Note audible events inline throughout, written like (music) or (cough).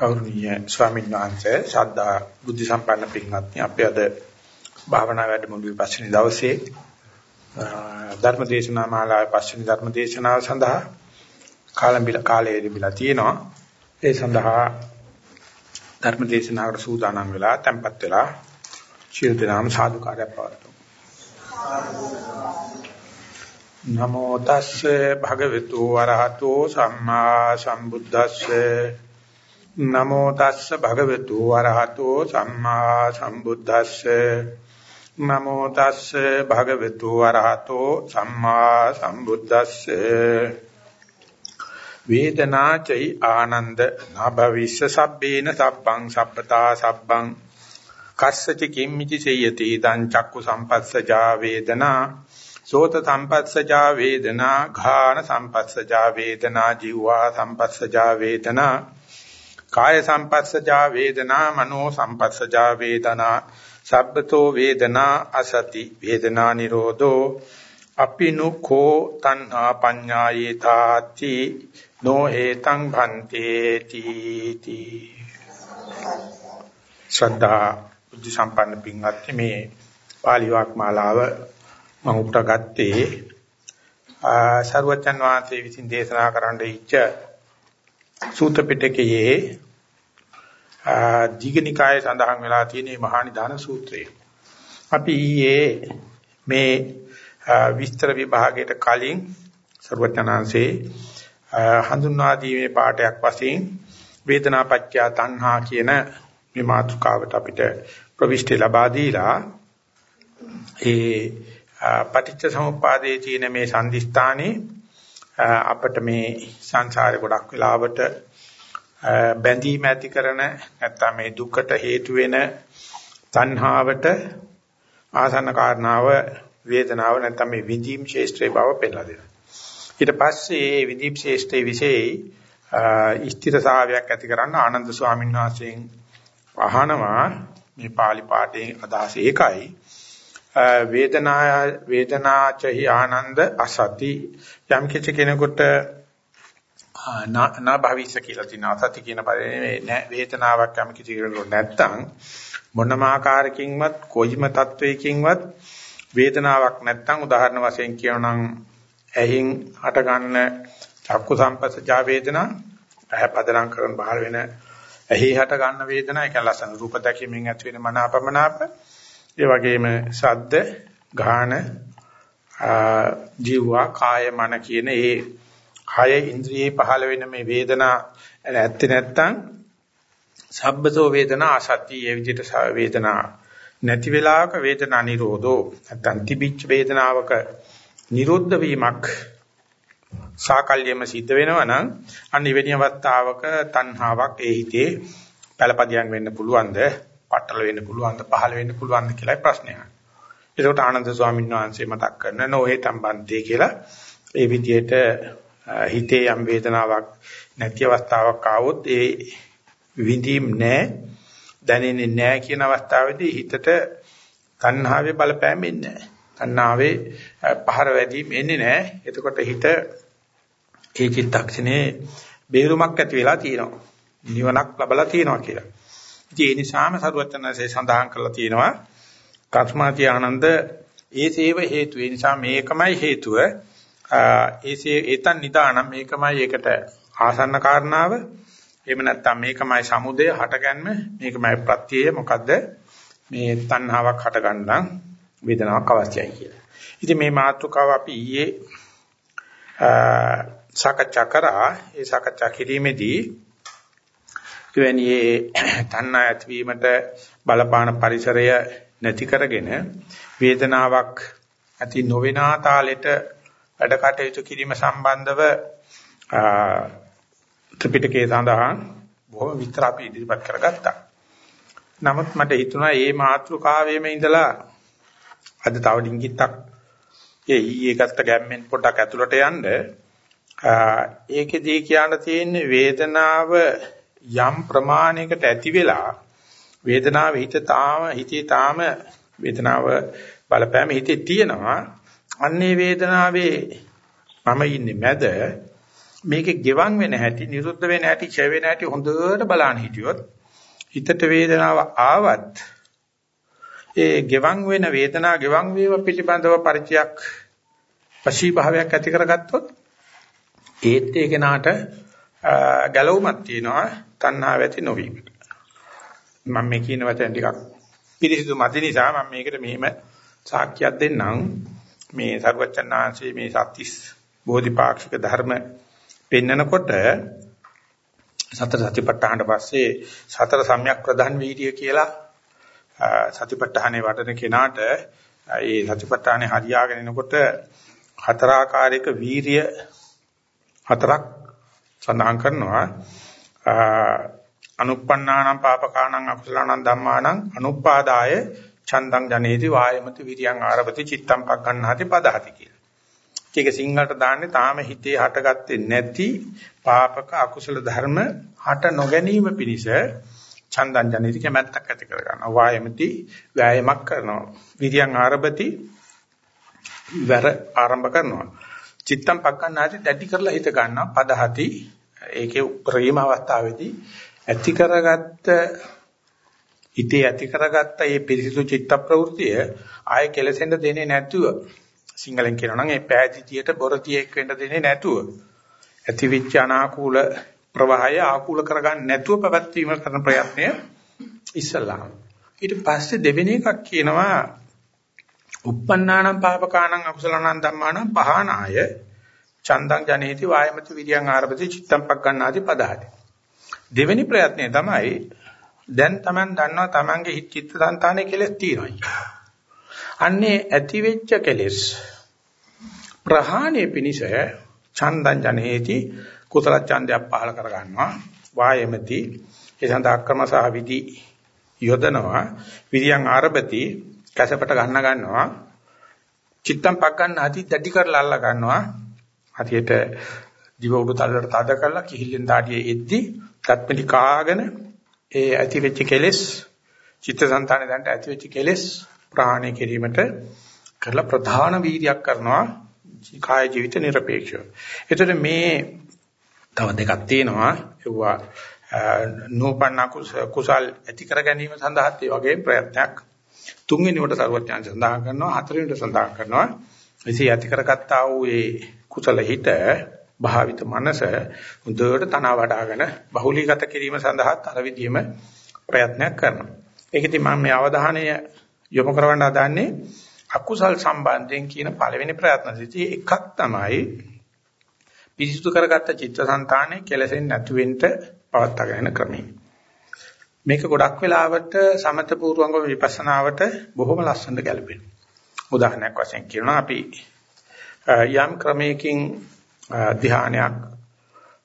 ගෞරවනීය ස්වාමීන් වහන්සේ ශ්‍රද්ධා බුද්ධ සම්පන්න පින්වත්නි අපි අද භාවනා වැඩමුළුවේ පස්වෙනි දවසේ ධර්ම දේශනා මාලාවේ පස්වෙනි ධර්ම දේශනාව සඳහා කාලම් බිල කාලය ලැබිලා තියෙනවා. ඒ සඳහා ධර්ම දේශනාවට සූදානම් වෙලා tempත් වෙලා ශිරු දනාම සාදුකාරය පවතුමු නමෝ තස්සේ භගවතු වරහතෝ සම්මා සම්බුද්දස්සේ නමෝ තස්ස භගවතු වරහතෝ සම්මා සම්බුද්දස්සේ. නමෝ තස්ස භගවතු වරහතෝ සම්මා සම්බුද්දස්සේ. වේදනා චෛ ආනන්ද නභවිස්ස සබ්බේන සබ්බං සබ්බතා සබ්බං. කස්සච කිම්මිච සේයති දං චක්කු සම්පස්සජා වේදනා. සෝත සම්පස්සජා වේදනාഘාන සම්පස්සජා වේදනා ජීවා සම්පස්සජා වේදනා. කාය සංපස්සජා වේදනා මනෝ සංපස්සජා වේදනා සබ්බතෝ වේදනා අසති වේදනා නිරෝධෝ අපිනුකෝ තණ්හා පඤ්ඤායේතාති නෝ හේතං භන්තේති තී. ශ්‍රද්ධා බුද්ධ සම්පන්න පින්වත්නි මේ පාලි වාක්මාලාව මම උපුටා ගත්තේ සර්වචන් වහන්සේ විසින් දේශනා කරන්න ඉච්ඡ සූත්‍ර පිටකයේ දීඝනිකායේ සඳහන් වෙලා තියෙන මහා නිදාන සූත්‍රය. අපි ඊයේ මේ විස්තර විභාගයට කලින් ਸਰවඥාන්සේ හඳුන්වා දීමේ පාඩයක් වශයෙන් වේදනාපච්චය තණ්හා කියන මේ මාතෘකාවට අපිට ප්‍රවිෂ්ටි ලබා දීලා ඒ පටිච්ච සමුප්පාදයේ තියෙන මේ සංදිස්ථානේ අපිට මේ සංසාරේ ගොඩක් වෙලාවට බැඳීම ඇති කරන නැත්නම් මේ දුකට හේතු වෙන තණ්හාවට ආසන්න කාරණාව වේදනාව නැත්නම් මේ විඳීම් ශේෂ්ත්‍රේ බව පෙන්නලා දෙනවා. ඊට පස්සේ මේ විඳීම් ශේෂ්ත්‍රේ විශේෂයි ස්ථිරතාවයක් ඇති කරන්න ආනන්ද ස්වාමීන් වහන්සේගෙන් අහනවා මේ pāli පාඨයේ අදහස ඒකයි. වේදනා වේදනාචහි ආනන්ද අසති. යම් කිසි කෙනෙකුට නාභවිස කියලා තියෙන අසති කියන පදේ නෑ වේදනාවක් යම් කිසි කෙනෙකුට නැත්තම් මොනම ආකාරකින්වත් කොයිම තත්වයකින්වත් වේදනාවක් නැත්තම් උදාහරණ වශයෙන් කියනනම් ඇහින් හට ගන්න චක්කු සම්පස්සජා වේදනා ඇහැ පදනම් කරන බහල වෙන ඇහි හට ගන්න වේදනා ඒක ලස්සන රූප දැකීමෙන් ඇති වෙන මනාපමනාප ඒ වගේම සද්ද ගාන ජීවා කාය මන කියන ඒ කය ඉන්ද්‍රියේ පහළ වෙන මේ වේදනා ඇත්තේ නැත්තම් සබ්බතෝ වේදනා අසත්‍ය ඒ විදිහට වේදනා නැති වෙලාවක වේදනා නිරෝධෝ. නැත්තම් තිබිච්ච වේදනාවක නිරෝධ වීමක් සාකල්යෙම සිද්ධ වෙනවා නම් අනිවෙණිය අවස්ථාවක තණ්හාවක් ඒ හිතේ පළපදියම් වෙන්න පුළුවන්ද? පట్టල වෙන්න පුළුවන්ද පහළ වෙන්න පුළුවන්ද කියලායි ප්‍රශ්නය. ඒකට ආනන්ද ස්වාමීන් වහන්සේ මතක් කරන නොහේ සම්බන්ධය කියලා ඒ විදිහට හිතේ යම් වේදනාවක් නැති අවස්ථාවක් ආවොත් ඒ විඳීම් නැහැ දැනෙන්නේ නැහැ කියන අවස්ථාවේදී හිතට තණ්හාවේ බලපෑම එන්නේ නැහැ. තණ්හාවේ පහර වැදීම එන්නේ නැහැ. එතකොට හිත ඒ චිත්තක්ෂණේ බේරුමක් ඇති වෙලා තියෙනවා. නිවනක් ලැබලා තියෙනවා කියලා. ඉතින් ඒ නිසාම සරුවචනසේ සඳහන් කරලා තියෙනවා කස්මාති ආනන්ද ඒසේව හේතු. ඒ නිසා මේකමයි හේතුව. ඒසේ ඒතන් නිදානම් මේකමයි ඒකට ආසන්න කාරණාව. එහෙම නැත්නම් මේකමයි සමුදය හටගන්න මේකමයි ප්‍රත්‍යය මොකද්ද? මේ තණ්හාවක් හටගන්නම් වේදනාවක් අවශ්‍යයි කියලා. ඉතින් මේ මාතෘකාව අපි ඊයේ සාකච්ඡා කරා. ඒ සාකච්ඡා කිරීමේදී එවැනි තණ්හා ඇතිවීමට බලපාන පරිසරය නැති කරගෙන වේදනාවක් ඇති නොවෙනා තාලෙට වැඩ කටයුතු කිරීම සම්බන්ධව ත්‍රිපිටකයේ සඳහන් බොහොම විස්තර අපි ඉදිරිපත් කරගත්තා. නමුත් මට හිතුණා මේ මාතෘකාවේම ඉඳලා අද තව ඩිංගිත්තක් ඒ ඊයේ ගත්ත ගැම්මෙන් පොඩ්ඩක් ඇතුළට යන්න ඒකෙදී කියන්න තියෙන්නේ වේදනාව යම් ප්‍රමාණයකට ඇති වෙලා වේදනාව හිත තාම හිතේ තාම වේදනාව බලපෑම හිතේ තියෙනවා. අන්නේ වේදනාවේ මම ඉන්නේ මැද මේකේ ගෙවන් වෙන හැටි, නිරුද්ධ වෙන හැටි, ඡය වෙන හැටි හොඳට බලන්න හිටියොත් හිතට වේදනාව ආවත් ඒ ගෙවන් වෙන වේදනාව ගෙවන් වීම පිළිබඳව පරිචයක් වශී භාවයක් ඇති කරගත්තොත් ඒත් ඒ කෙනාට ගැලවුමක් තියෙනවා තණ්හාව ඇති නොවීමට. මම මේ කියන වචන ටිකක් පිළිසිදු මත නිසා මම මේකට මෙහෙම සාක්ෂියක් දෙන්නම්. මේ සර්වචන්නාංශයේ මේ සත්‍තිස් බෝධිපාක්ෂික ධර්ම පෙන්නකොට සතර සතිපට්ඨානට පස්සේ සතර සම්‍යක් ප්‍රධාන වීර්ය කියලා සතිපට්ඨානේ වඩන කෙනාට ඒ සතිපට්ඨානේ හරියාගෙන එනකොට හතරාකාරයක වීර්ය හතරක් සඳහන් කරනවා අනුප්පන්නානම් පාපකානම් අකුසලානම් ධම්මානම් අනුපාදාය චන්දං ජනේති වායමති විරියං ආරභති චිත්තං පග්ගණ්හාති පදහති කියලා. ඒක සිංහලට දාන්නේ තාම හිතේ හටගත්තේ නැති පාපක අකුසල ධර්ම හට නොගැනීම පිණිස චන්දං ජනේති කැමැත්තක් ඇති කර ගන්නවා. වායමති වෑයමක් කරනවා. විරියං ආරභති වර ආරම්භ කරනවා. චිත්තම් පක්කන්නාති දැඩි කරලා හිත ගන්නවා. පදහති ඒකේ උපරිම අවස්ථාවේදී ඇති කරගත්ත හිතේ ඇති කරගත්ත මේ පිරිසිදු චිත්ත ප්‍රවෘතිය ආය කෙලසෙන්න දෙන්නේ නැතුව සිංහලෙන් කියනවා නම් ඒ පෑදීතියට බොරතියෙක් වෙන්න දෙන්නේ නැතුව ඇතිවිච්ච අනාකූල ප්‍රවාහය ආකූල කරගන්න නැතුව පැවැත්වීම කරන ප්‍රයත්නය ඉස්සල්ලාම. ඊට පස්සේ දෙවෙනි එකක් කියනවා uppannānaṁ pāpakānaṁ akusalaṇaṁ dhammānaṁ pahānāය චන්දං ජනේති වායමති විරියං ආරභති චිත්තං පග්ගණ්ණාති පදහති. දෙවෙනි ප්‍රයත්නය තමයි දැන් Taman දන්නවා Tamanගේ හිත චිත්ත සංතානයේ කෙලෙස් තියෙනවා අන්නේ ඇති වෙච්ච කෙලෙස් ප්‍රහාණය පිණිස චන්දං ජනේති කුසල ඡන්දයක් පහල කර ගන්නවා වායමති ඒ සඳහා ක්‍රම සහ විදි යොදනවා. විරියං ආරභති කැසපට ගන්න ගන්නවා. චිත්තම් පක් ගන්න අති දැඩි කරලා අල්ලා ගන්නවා. හරියට දිව උඩු තලයට තද කරලා කිහිල්ලෙන් දාඩියේ එද්දි ත්‍ත්මිලි කාගෙන ඒ ඇති වෙච්ච කෙලෙස් චිත්තසංතානෙ දැන්ට ඇති වෙච්ච කෙලෙස් ප්‍රහාණය කිරීමට කරලා ප්‍රධාන වීර්යයක් කරනවා කාය ජීවිත নিরপেক্ষව. ඒතර මේ තව දෙකක් තියෙනවා. ඒවා නූපන්න කුසල් ඇති කර ගැනීම සඳහා ඒ වගේ ප්‍රයත්නයක් තුන්වෙනි කොට සරුවත්යන් සඳහන් කරනවා හතරවෙනි කොට සඳහන් කරනවා එසේ ඇති කරගත්තා වූ ඒ කුසල හිත භාවිත මනස හොඳට තන වඩාගෙන බහුලීගත කිරීම සඳහා අර විදිහම ප්‍රයත්නයක් කරනවා. ඒකෙදි මම මේ අවධානය යොමු කරවන්න හදන්නේ අකුසල් සම්බන්ධයෙන් කියන පළවෙනි ප්‍රයත්නසිතී එකක් තමයි පිරිසුදු කරගත්ත චිත්තසංතානයේ කෙලසෙන් නැතු වෙන්න පවත්වාගෙන ක්‍රමය. මේක ගොඩක් වෙලාවට සමත පූර්වංග විපස්සනාවට බොහොම ලස්සනට ගැලපෙනවා. උදාහරණයක් වශයෙන් කියනවා අපි යම් ක්‍රමයකින් ධානයක්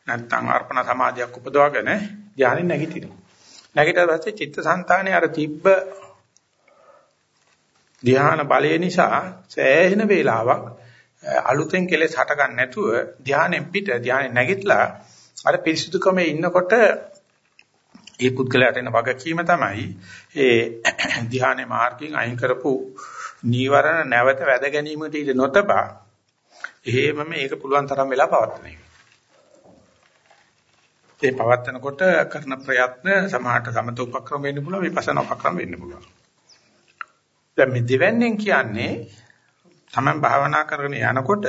නැත්නම් අර්පණ සමාධියක් උපදවාගෙන ධානය නැගිටිනවා. නැගිටලා පස්සේ චිත්තසංතානයේ අර තිබ්බ ධාන බලය නිසා සෑහෙන වේලාවක් අලුතෙන් කෙලෙස් හට ගන්න නැතුව ධානයෙන් පිට ධානය නැගිටලා අර පිරිසුදුකමේ ඉන්නකොට ඒ පුද්ගලයාට එන වගකීම තමයි ඒ (clears throat) ධ්‍යාන මාර්ගයෙන් අයින් කරපු නීවරණ නැවත වැද ගැනීමට ඉඩ නොතබා එහෙමම මේක පුළුවන් තරම් වෙලා පවත්වන එක. ඒ පවත්නකොට කරන ප්‍රයත්න සමාහට සමත උපක්‍රම වෙන්න පුළුවන් විපස්සනා උපක්‍රම වෙන්න පුළුවන්. දැන් මේ දෙවැන්නෙන් කියන්නේ තමයි භාවනා කරගෙන යනකොට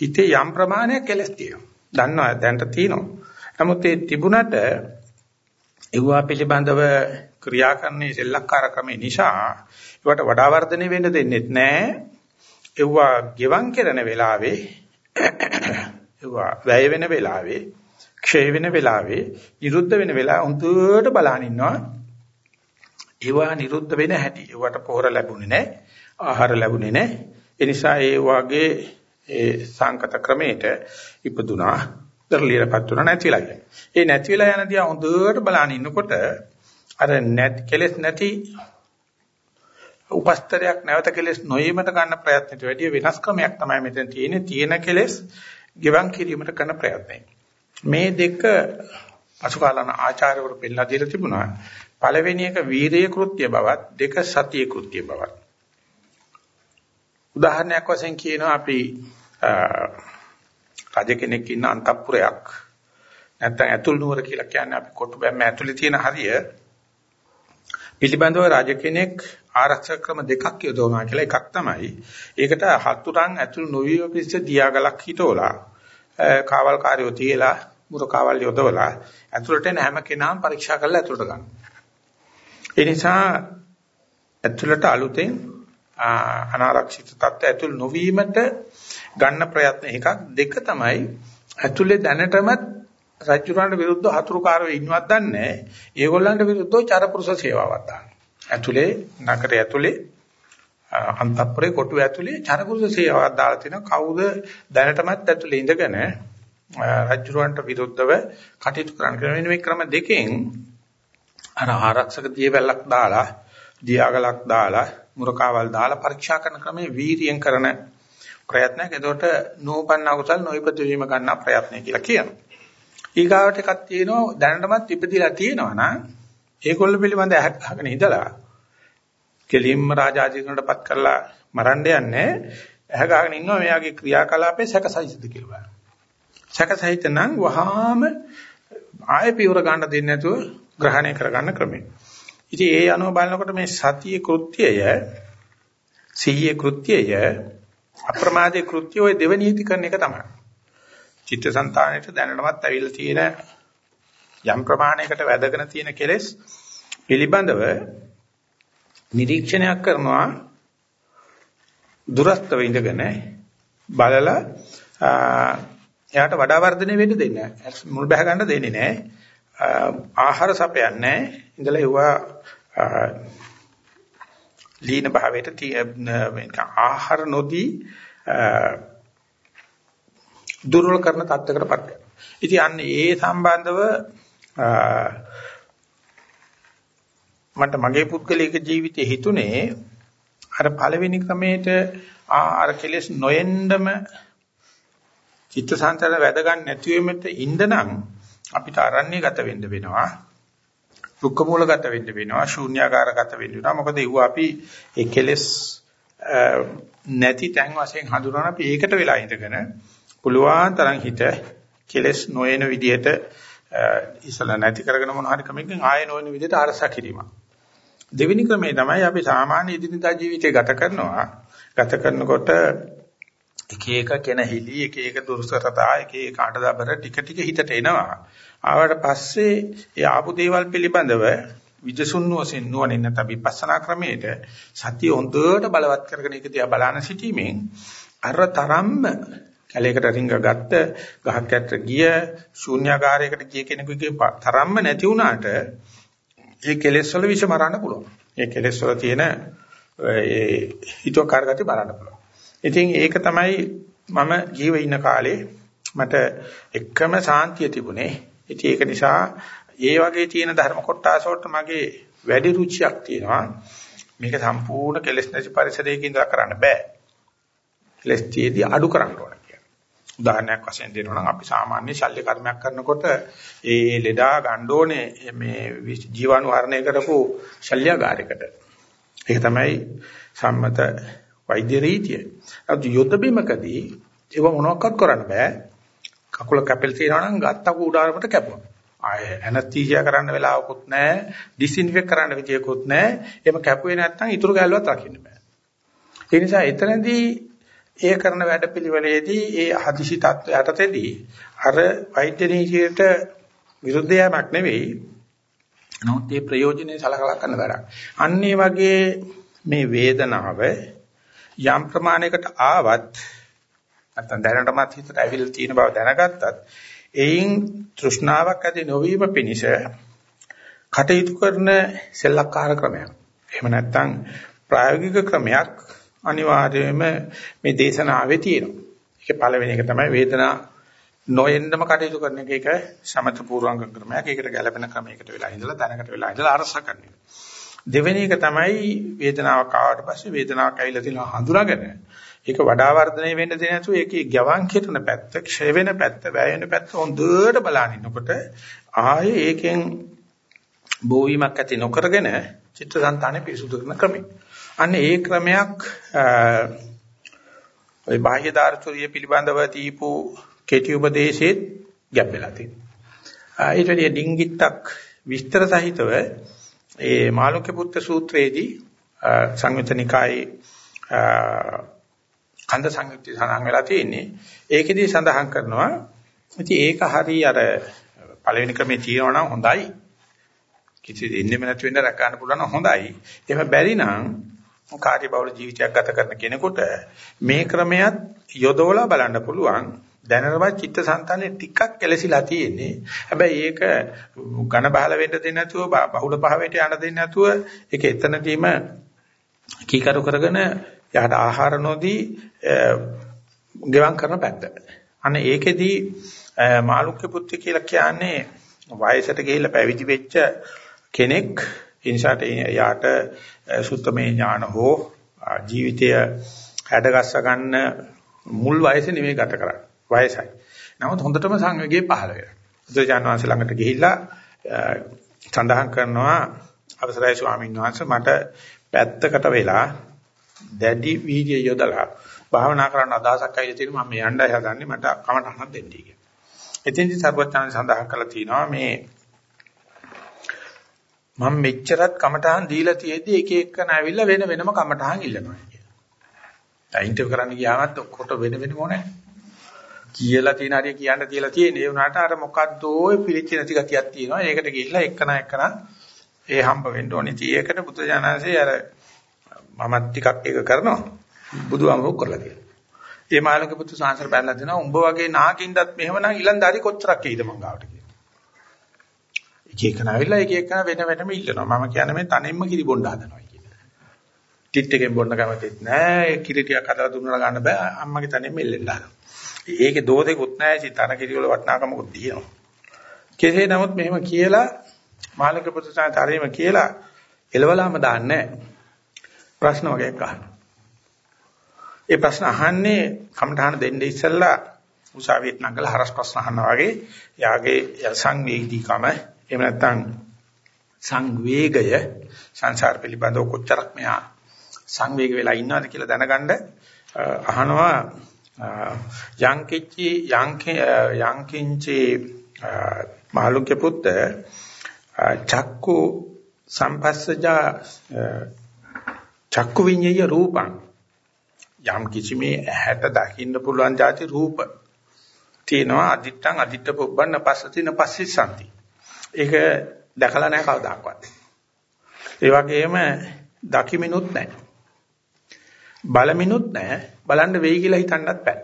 හිතේ යම් ප්‍රමාණයක් කෙලස් තියෙනවා. දන්නවා දැනට තියෙනවා. නමුත් ඒ තිබුණට ඒවා පිළිබඳව ක්‍රියාකරණයේ සෙල්ලක්කාර ක්‍රමේ නිසා ඒවට වඩා වර්ධනය වෙන්න දෙන්නේ නැහැ. ඒවා ගෙවන් කරන වෙලාවේ ඒවා වැය වෙන වෙලාවේ ක්ෂය වෙන වෙලාවේ නිරුද්ධ වෙන වෙලාව හුදුට බලන් ඉන්නවා. ඒවා නිරුද්ධ වෙන හැටි. ඒවට පොහොර ලැබුණේ නැහැ. ආහාර ලැබුණේ නැහැ. ඒ නිසා ඒ වගේ ඒ සංකත ක්‍රමයට ඉපදුනා දර්ලියටපත් වුණා නැතිලා ගියා. ඒ නැති වෙලා යන දිහා හොඳට බලන ඉන්නකොට අර නැත් කෙලස් නැති උපස්තරයක් නැවත කෙලස් නොයීමට ගන්න ප්‍රයත්නට වැඩිය වෙනස් ක්‍රමයක් තමයි මෙතන තියෙන්නේ. තියෙන කෙලස් ගෙවන් කිරීමට කරන ප්‍රයත්නය. මේ දෙක පසුකාලන ආචාර්යවරු පෙන්නලා දීලා තිබුණා. පළවෙනි එක වීරිය කෘත්‍ය බවත් දෙක සතිය කෘත්‍ය බවත්. උදාහරණයක් වශයෙන් කියනවා අපි රජ කෙනෙක් ඉන්න අන්තපුරයක් නැත්නම් ඇතුල් නුවර කියලා කියන්නේ අපි කොටු බැම්ම ඇතුලේ තියෙන හරිය පිළිබඳව රජ කෙනෙක් ආරක්ෂක ක්‍රම දෙකක් යොදවනවා කියලා එකක් තමයි ඒකට හතුරන් ඇතුල් නොවිව පිස්ස දියාගලක් හිටවලා කාවල්කාරයෝ තියලා මුරකාවල් යොදවලා ඇතුළට එන හැම කෙනාම පරීක්ෂා කරලා ඇතුළට ගන්නවා. ඒ නිසා ඇතුළට අලුතෙන් අනාරක්ෂිත තත්ත්ව ඇතුල් නොවීමට ගන්න ප්‍රයත්න එකක්. දෙක තමයි ඇතුලේ දැනටමත් රජුරන්ට විරුද්ධව හතුරුකාරයෝ ඉන්නවත් දන්නේ ඒගොල්ලන්ට විරුද්ධව චරපුරුෂ සේවාවක් දාන. ඇතුලේ නගරය ඇතුලේ අන්තපුරේ කොටුව ඇතුලේ චරපුරුෂ සේවාවක් දාලා තිනවා කවුද දැනටමත් ඇතුලේ ඉඳගෙන රජුරන්ට විරුද්ධව කටයුතු කරන්න කියන මේ ක්‍රම දෙකෙන් අර ආරක්ෂක දියවැලක් දාලා දියාගලක් දාලා මුරකාවල් දාලා පරීක්ෂා කරන ක්‍රමේ වීරියෙන් කරන ප්‍රයත්නයක්. එතකොට නෝපන්න අකුසල් නොයිපද වීම ගන්න ප්‍රයත්නය කියලා කියනවා. ඊගාවට එකක් තියෙනවා දැනටමත් ඉපදිලා තියෙනවා නම් ඒගොල්ල පිළිබඳ අහගෙන ඉඳලා කෙලින්ම රාජාධිකරණයටපත් කරලා මරන්න යන්නේ ඇහ ගහගෙන ඉන්නවා මෙයාගේ ක්‍රියාකලාපේ සැකසහිතද කියලා බලන්න. සැකසහිත නම් වහාම ආයෙ පියවර ගන්න දෙන්නේ නැතුව ග්‍රහණය කරගන්න ක්‍රමය. ඉතින් ඒ අනුව බලනකොට මේ සතියේ කෘත්‍යය සිහියේ කෘත්‍යය අප්‍රමාදයේ කෘත්‍යය ඔය දෙවෙනි කරන එක තමයි. චිත්තසංතානෙට දැනනවත් ඇවිල්ලා තියෙන යම් ප්‍රමාණයකට වැදගෙන තියෙන කෙලෙස් පිළිබඳව නිරීක්ෂණයක් කරනවා දුරස්තව ඉඳගෙන බලලා එයාට වඩා වර්ධනය වෙන්න දෙන්නේ නැහැ. මුල් බහ ගන්න දෙන්නේ නැහැ. ආහාර සපයන්නේ නැහැ. ඉඳලා ඒවා ලීන භාවයට ආහාර නොදී දුර්වල කරන තත්ත්වයකටපත් වෙනවා. ඉතින් අන්න ඒ සම්බන්ධව මට මගේ පුද්ගලික ජීවිතයේ හිතුනේ අර පළවෙනි ක්‍රමයට අර කෙලෙස් නොයෙන්නම චිත්තසංතන වැඩ ගන්න නැති වෙමෙත් ඉඳනම් අපිට අරණ්‍ය ගත වෙන්න වෙනවා දුක්ඛ මූලගත වෙන්න වෙනවා ශූන්‍යාකාරගත වෙන්න වෙනවා. මොකද ඒව අපි ඒ කෙලෙස් නැති තැන් වශයෙන් හඳුනන අපි ඒකට වෙලා ඉඳගෙන පුළුවන් තරම් හිත කෙලෙස් නොයන විදිහට ඉසල නැති කරගෙන මොන හරි කමකින් ආය නොයන විදිහට අරසා කිරීම දෙවෙනි ක්‍රමය තමයි අපි සාමාන්‍ය ඉදිනදා ජීවිතය ගත කරනවා. ගත කරනකොට එක එක කෙනහිලි එක එක දුර්සරතා එක එක අඬදබර ටික ටික හිතට එනවා. ආවට පස්සේ ඒ ආපු දේවල් පිළිබඳව විදසුන් වශයෙන් නුවණින් නැත්නම් විපස්සනා ක්‍රමයට සතිය හොඳට බලවත් කරගෙන ඒක දිහා බලන සිටීමෙන් අර තරම්ම කැලේකට රිංග ගත්ත ගහක් ඇත්ත ගිය ශූන්‍යාකාරයකට ගිය කෙනෙකුගේ තරම්ම නැති වුණාට ඒ කෙලෙස් වල විෂ මරන්න පුළුවන්. ඒ කෙලෙස් වල තියෙන ඒ හිතෝකාරගති බලන්න පුළුවන්. ඉතින් ඒක තමයි මම ජීව ඉන්න කාලේ මට එකම සාන්තිය තිබුණේ ඉතින් ඒක නිසා ඒ වගේ තියෙන ධර්ම කොටස වලට මගේ වැඩි රුචියක් තියෙනවා. මේක සම්පූර්ණ කෙලෙස් නැති පරිසරයක ඉඳලා කරන්න බෑ. කෙලෙස් තියේදී අඩු කරන්න ඕන කියලා. උදාහරණයක් වශයෙන් දෙනවා නම් අපි සාමාන්‍ය ශල්‍ය කර්මයක් කරනකොට ඒ ලෙඩා ගන්න ඕනේ මේ ජීවාණු හරණය කරපු ශල්‍යගාරයකට. ඒක තමයි සම්මත වෛද්‍ය රීතිය. අද යොද බිමකදී ඒව මොනවක්වත් කරන්න බෑ. කකුල කැපෙල් තියනවා නම් ගත්ත කුඩාරමට කැපුවා. ආය ඇනස්තීසියා කරන්න වෙලාවකුත් නැහැ, ඩිස්ඉන්ෆෙක්ට් කරන්න විදියකුත් නැහැ. එහෙම කැපුවේ නැත්නම් ඉතුරු ගැල්ලවත් රකින්න බෑ. ඒ නිසා එතනදී ඒ කරන වැඩපිළිවෙලේදී ඒ හදිසි තත්ත්වයට යටතේදී අර වෛද්‍ය නීතියට විරුද්ධ යamak නෙවෙයි. නමුත් ඒ ප්‍රයෝජනේ සලකලා කරන වැඩක්. අන්න වගේ මේ වේදනාව යම් ප්‍රමාණයකට ආවත් නැත්නම් දැනටමත් හිතට ඇවිල්ලා තියෙන බව දැනගත්තත් එයින් තෘෂ්ණාවක් ඇති නොවීම පිණිස කටයුතු කරන සෙල්ලක්කාර ක්‍රමයක්. එහෙම නැත්නම් ප්‍රායෝගික ක්‍රමයක් අනිවාර්යයෙන්ම මේ දේශනාවේ තියෙනවා. ඒකේ පළවෙනි එක තමයි වේදනා නොයෙන්නම කටයුතු කරන එක ඒක සමත පූර්වංග ක්‍රමයක්. ඒකට ගැළපෙන ක්‍රමයකට වෙලා ඉඳලා දැනකට වෙලා ඉඳලා අරස කරන එක. දෙවෙනි එක තමයි වේදනාවක් ආවට පස්සේ වේදනාවක් ඇවිල්ලා තියෙනවා හඳුනාගෙන ඒක වඩා වර්ධනය වෙන්න දෙන්නේ නැතුව ඒකේ ගවන් කෙරෙන පැත්ත, ක්ෂය වෙන පැත්ත, වැය වෙන පැත්ත හොඳට බලන ඉන්නකොට ආයේ ඒකෙන් බෝවීමක් ඇති නොකරගෙන චිත්තසංතානෙ පිරිසුදු කරන ක්‍රමය. අන්න ඒ ක්‍රමයක් ওই බාහ්‍ය දාර්ශනික පිළිබඳව දීපු කෙටි උපදේශෙත් ගැප් වෙලා තියෙනවා. ඊට වඩා ඩිංගිත්තක් විස්තර සහිතව ඒ මාළුක්‍ය පුත්‍ර සූත්‍රයේදී සංයුත නිකායේ කන්ද සංයුක්ති සඳහන් වෙලා තියෙන්නේ. ඒකෙදී සඳහන් කරනවා ඉතින් ඒක හරි අර පළවෙනි ක්‍රමේ තියෙනවා නම් හොඳයි. කිසි දෙන්නෙම නැති වෙන්න රැක ගන්න පුළුවන් නම් හොඳයි. එහෙම බැරි නම් කාර්යබහුල ජීවිතයක් ගත කරන කෙනෙකුට මේ ක්‍රමයක් යොදවලා බලන්න පුළුවන්. දැනරවත් චිත්තසංතානේ ටිකක් කෙලසිලා තියෙන්නේ. හැබැයි ඒක ඝන බහල වෙන්න දෙන්නේ නැතුව බහුල භාවයට යන්න දෙන්නේ නැතුව ඒක එතනදීම කීකරු කරගෙන යහට ආහාර නොදී ගෙවම් කරන පැත්ත. අනේ ඒකෙදී මාළුක්‍ය පුත්‍ර කියලා කියන්නේ වයසට ගිහිල්ලා පැවිදි වෙච්ච කෙනෙක් ඉන්සාට යාට සුත්තමේ ඥාන හෝ ජීවිතය හැඩගස්ස ගන්න මුල් වයසේ නෙමෙයි ගත කරන්නේ. වයසයි. නමුත් හොඳටම සංවේගයේ පහළ වෙනවා. බුදුජාන විශ්ව ළඟට ගිහිල්ලා සඳහන් කරනවා අවසරයි ස්වාමීන් වහන්සේ මට පැත්තකට වෙලා දැඩි වීර්ය යොදලා භාවනා කරන්න අදහසක් ඇවිල්ලා තියෙනවා මම යන්නයි හදන්නේ මට කමටහනක් දෙන්න කියලා. එතෙන්දි සර්වඥාන් සඳහන් කළා තියෙනවා මේ මම මෙච්චරත් කමටහන් දීලා තියෙද්දි එක එකන ඇවිල්ලා වෙන වෙනම කමටහන් ඉල්ලනවා කියලා. දැන් ඉන්ටර්වයුව කරන්න ගියාමත් ඔක්කොට වෙන වෙනම ඕනේ. කියලා තියෙන හරිය කියන්න තියලා තියෙන ඒ වුණාට අර මොකද්ද ඔය පිළිච්ච නැති ගතියක් තියෙනවා. ඒකට ගිහිල්ලා එක්කන එක්කන ඒ හම්බ වෙන්න ඕනේ. ඉතින් ඒකට බුදුජානසී අර මමත් ටිකක් ඒක කරනවා. බුදුහාමුදුරුවෝ කරලා තියෙනවා. ඒ මාළක පුතු සාංශර බැලලා දෙනවා. උඹ වගේ නාකින්දත් මෙහෙමනම් ඊලන්දාරි කොච්චරක් එයිද මං ගාවට කියලා. එක එක නවිලා එක එක වෙන වෙනම ඉල්ලනවා. මම කියන්නේ මේ තනින්ම කිරි බොන්න හදනවා කියලා. ටිට් එකෙන් බොන්න කැමතිත් නෑ. කිරි ටිකක් හදලා දුන්නා ගන්න බෑ. අම්මගේ තනින්ම ඉල්ලෙන්න හදනවා. ඒකේ දෝෂෙකුත් නෑ. ඉතින් තන කිරි වල වටිනාකමකුත් තියෙනවා. කෙසේ නමුත් මෙහෙම කියලා මාළක පුතු සාංශරේම කියලා එලවලාම දාන්නේ ප්‍රශ්න වගේක් අහනවා. ඒ ප්‍රශ්න අහන්නේ කමඨහන දෙන්න ඉස්සෙල්ලා උසාවියට නංගලා හරස් ප්‍රශ්න අහනවා වගේ යාගේ සංවේදීකම එහෙම නැත්නම් සංවේගය සංසාර පිළිබඳව කොච්චරක් මෙහා සංවේග වෙලා ඉන්නවද කියලා දැනගන්න අහනවා යංකිච්චි යංකින්චි මාළුක්‍ය පුත්ත චක්කු සම්පස්සජා චක්කු විඤ්ඤය රූපං. යම් කිසි මේ ඇහැට දකින්න පුළුවන් જાති රූප තියෙනවා අදිත්තං අදිත්ත පුබ්බන්න පස්සතින පස්සිසanti ඒක දැකලා නැහැ කවදාකවත්. ඒ වගේම දකිමිනුත් නැහැ. බලමිනුත් නැහැ. බලන්න වෙයි කියලා හිතන්නත් බෑ.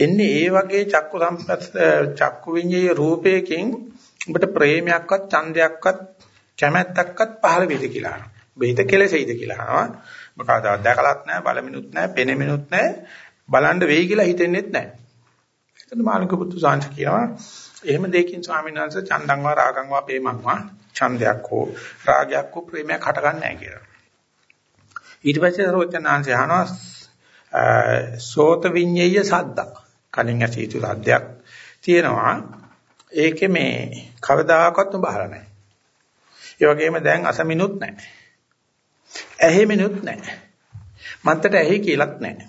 එන්නේ ඒ වගේ චක්කු සම්පස්ස චක්කු විඤ්ඤාය රූපයකින් ඔබට ප්‍රේමයක්වත් ඡන්දයක්වත් කැමැත්තක්වත් පහළ වෙයිද කියලා. බෙහිත කෙලෙසෙයිද කියලා අහනවා. මොකද දැකලත් නැහැ, බලමිනුත් නැහැ, පෙනෙමිනුත් නැහැ, බලන්න වෙයි කියලා හිතෙන්නෙත් නැහැ. එතන මාළික පුත්තු සාංශ කියනවා එහෙම දෙයකින් ස්වාමීන් වහන්සේ චන්දං වා රාගං වා ප්‍රේමං වා ඡන්දයක් හෝ රාගයක් හෝ ප්‍රේමයක් හටගන්නේ නැහැ කියලා. ඊට පස්සේ රෝචනාංශය අහනවා සෝත විඤ්ඤය සද්ද. කලින් ඇසී යුතු සද්දයක් තියෙනවා. ඒකේ මේ කවදාකවත් උඹහලා නැහැ. ඒ වගේම දැන් අසමිනුත් නැහැ. ඇහිමිනුත් නැහැ. මත්තට ඇහි කියලත් නැහැ.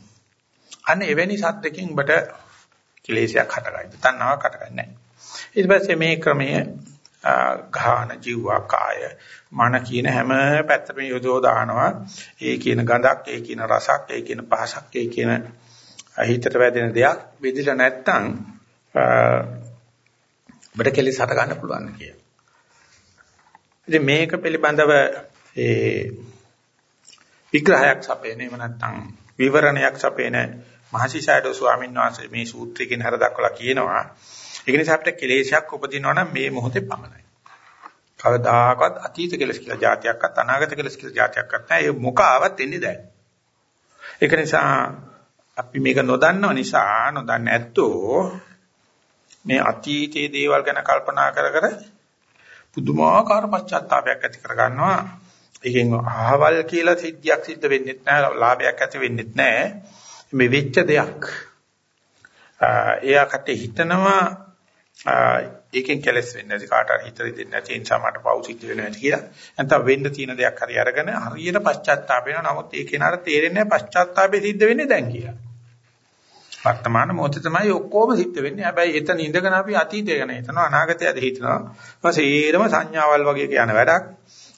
අන්න එවැනි සද්දකින් ඔබට කිලේශයක් හටගයි. තණ්හාවක් හටගන්නේ නැහැ. ඊට පස්සේ මේ ක්‍රමය ගාන ජීවා කාය මන කියන හැම පැත්තටම යොදව දානවා. ඒ කියන ගඳක්, ඒ කියන රසක්, ඒ කියන පහසක්, ඒ කියන හිතට වැදෙන දෙයක් බෙදලා නැත්තම් ඔබට කෙලෙස් හට ගන්න පුළුවන් කියලා. ඉතින් මේක පිළිබඳව ඒ විග්‍රහයක් සපේන එහෙම නැත්නම් විවරණයක් සපේන මහසිසාරද ස්වාමීන් වහන්සේ මේ සූත්‍රයෙන් හර දක්වලා කියනවා ඒක නිසා අපිට කෙලෙසයක් උපදිනවා නම් මේ මොහොතේ පමණයි. කවදාකවත් අතීත කෙලස් කියලා જાතියක්වත් අනාගත කෙලස් කියලා જાතියක්වත් නැහැ. ඒ මොක ආවත් එන්නේ දැන්. ඒක නිසා අපි මේක නොදන්නව නිසා නොදන්නේ ඇත්තෝ මේ අතීතයේ දේවල් ගැන කල්පනා කර කර පුදුමාකාර පශ්චාත්තාවයක් ඇති කර ගන්නවා. ඒකෙන් අහවල් කියලා සිද්ධියක් සිද්ධ වෙන්නේ නැහැ, ලාභයක් ඇති වෙන්නේ නැහැ. මේ වෙච්ච දෙයක්. එයා කට හිතනවා ඒකෙන් කැලස් වෙන්නේ නැති කාට හරි හිතෙ දෙන්නේ නැති ඒ නිසා මට පව් සිද්ධ වෙනවා නැති කියලා. නැත්නම් වෙන්න තියෙන දෙයක් හරි අරගෙන හරියට පශ්චාත්තාප වෙනවා. නමුත් ඒ කෙනාට තේරෙන්නේ නැහැ පශ්චාත්තාපේ සිද්ධ වෙන්නේ දැන් කියලා. වර්තමාන මොහොතේ තමයි ඔක්කොම සිද්ධ වෙන්නේ. හැබැයි එතන ඉඳගෙන අපි අතීතය ගැන හිතනවා අනාගතය ගැන හිතනවා. ඊපස්සේරම සංඥාවල් වගේ යන වැඩක්.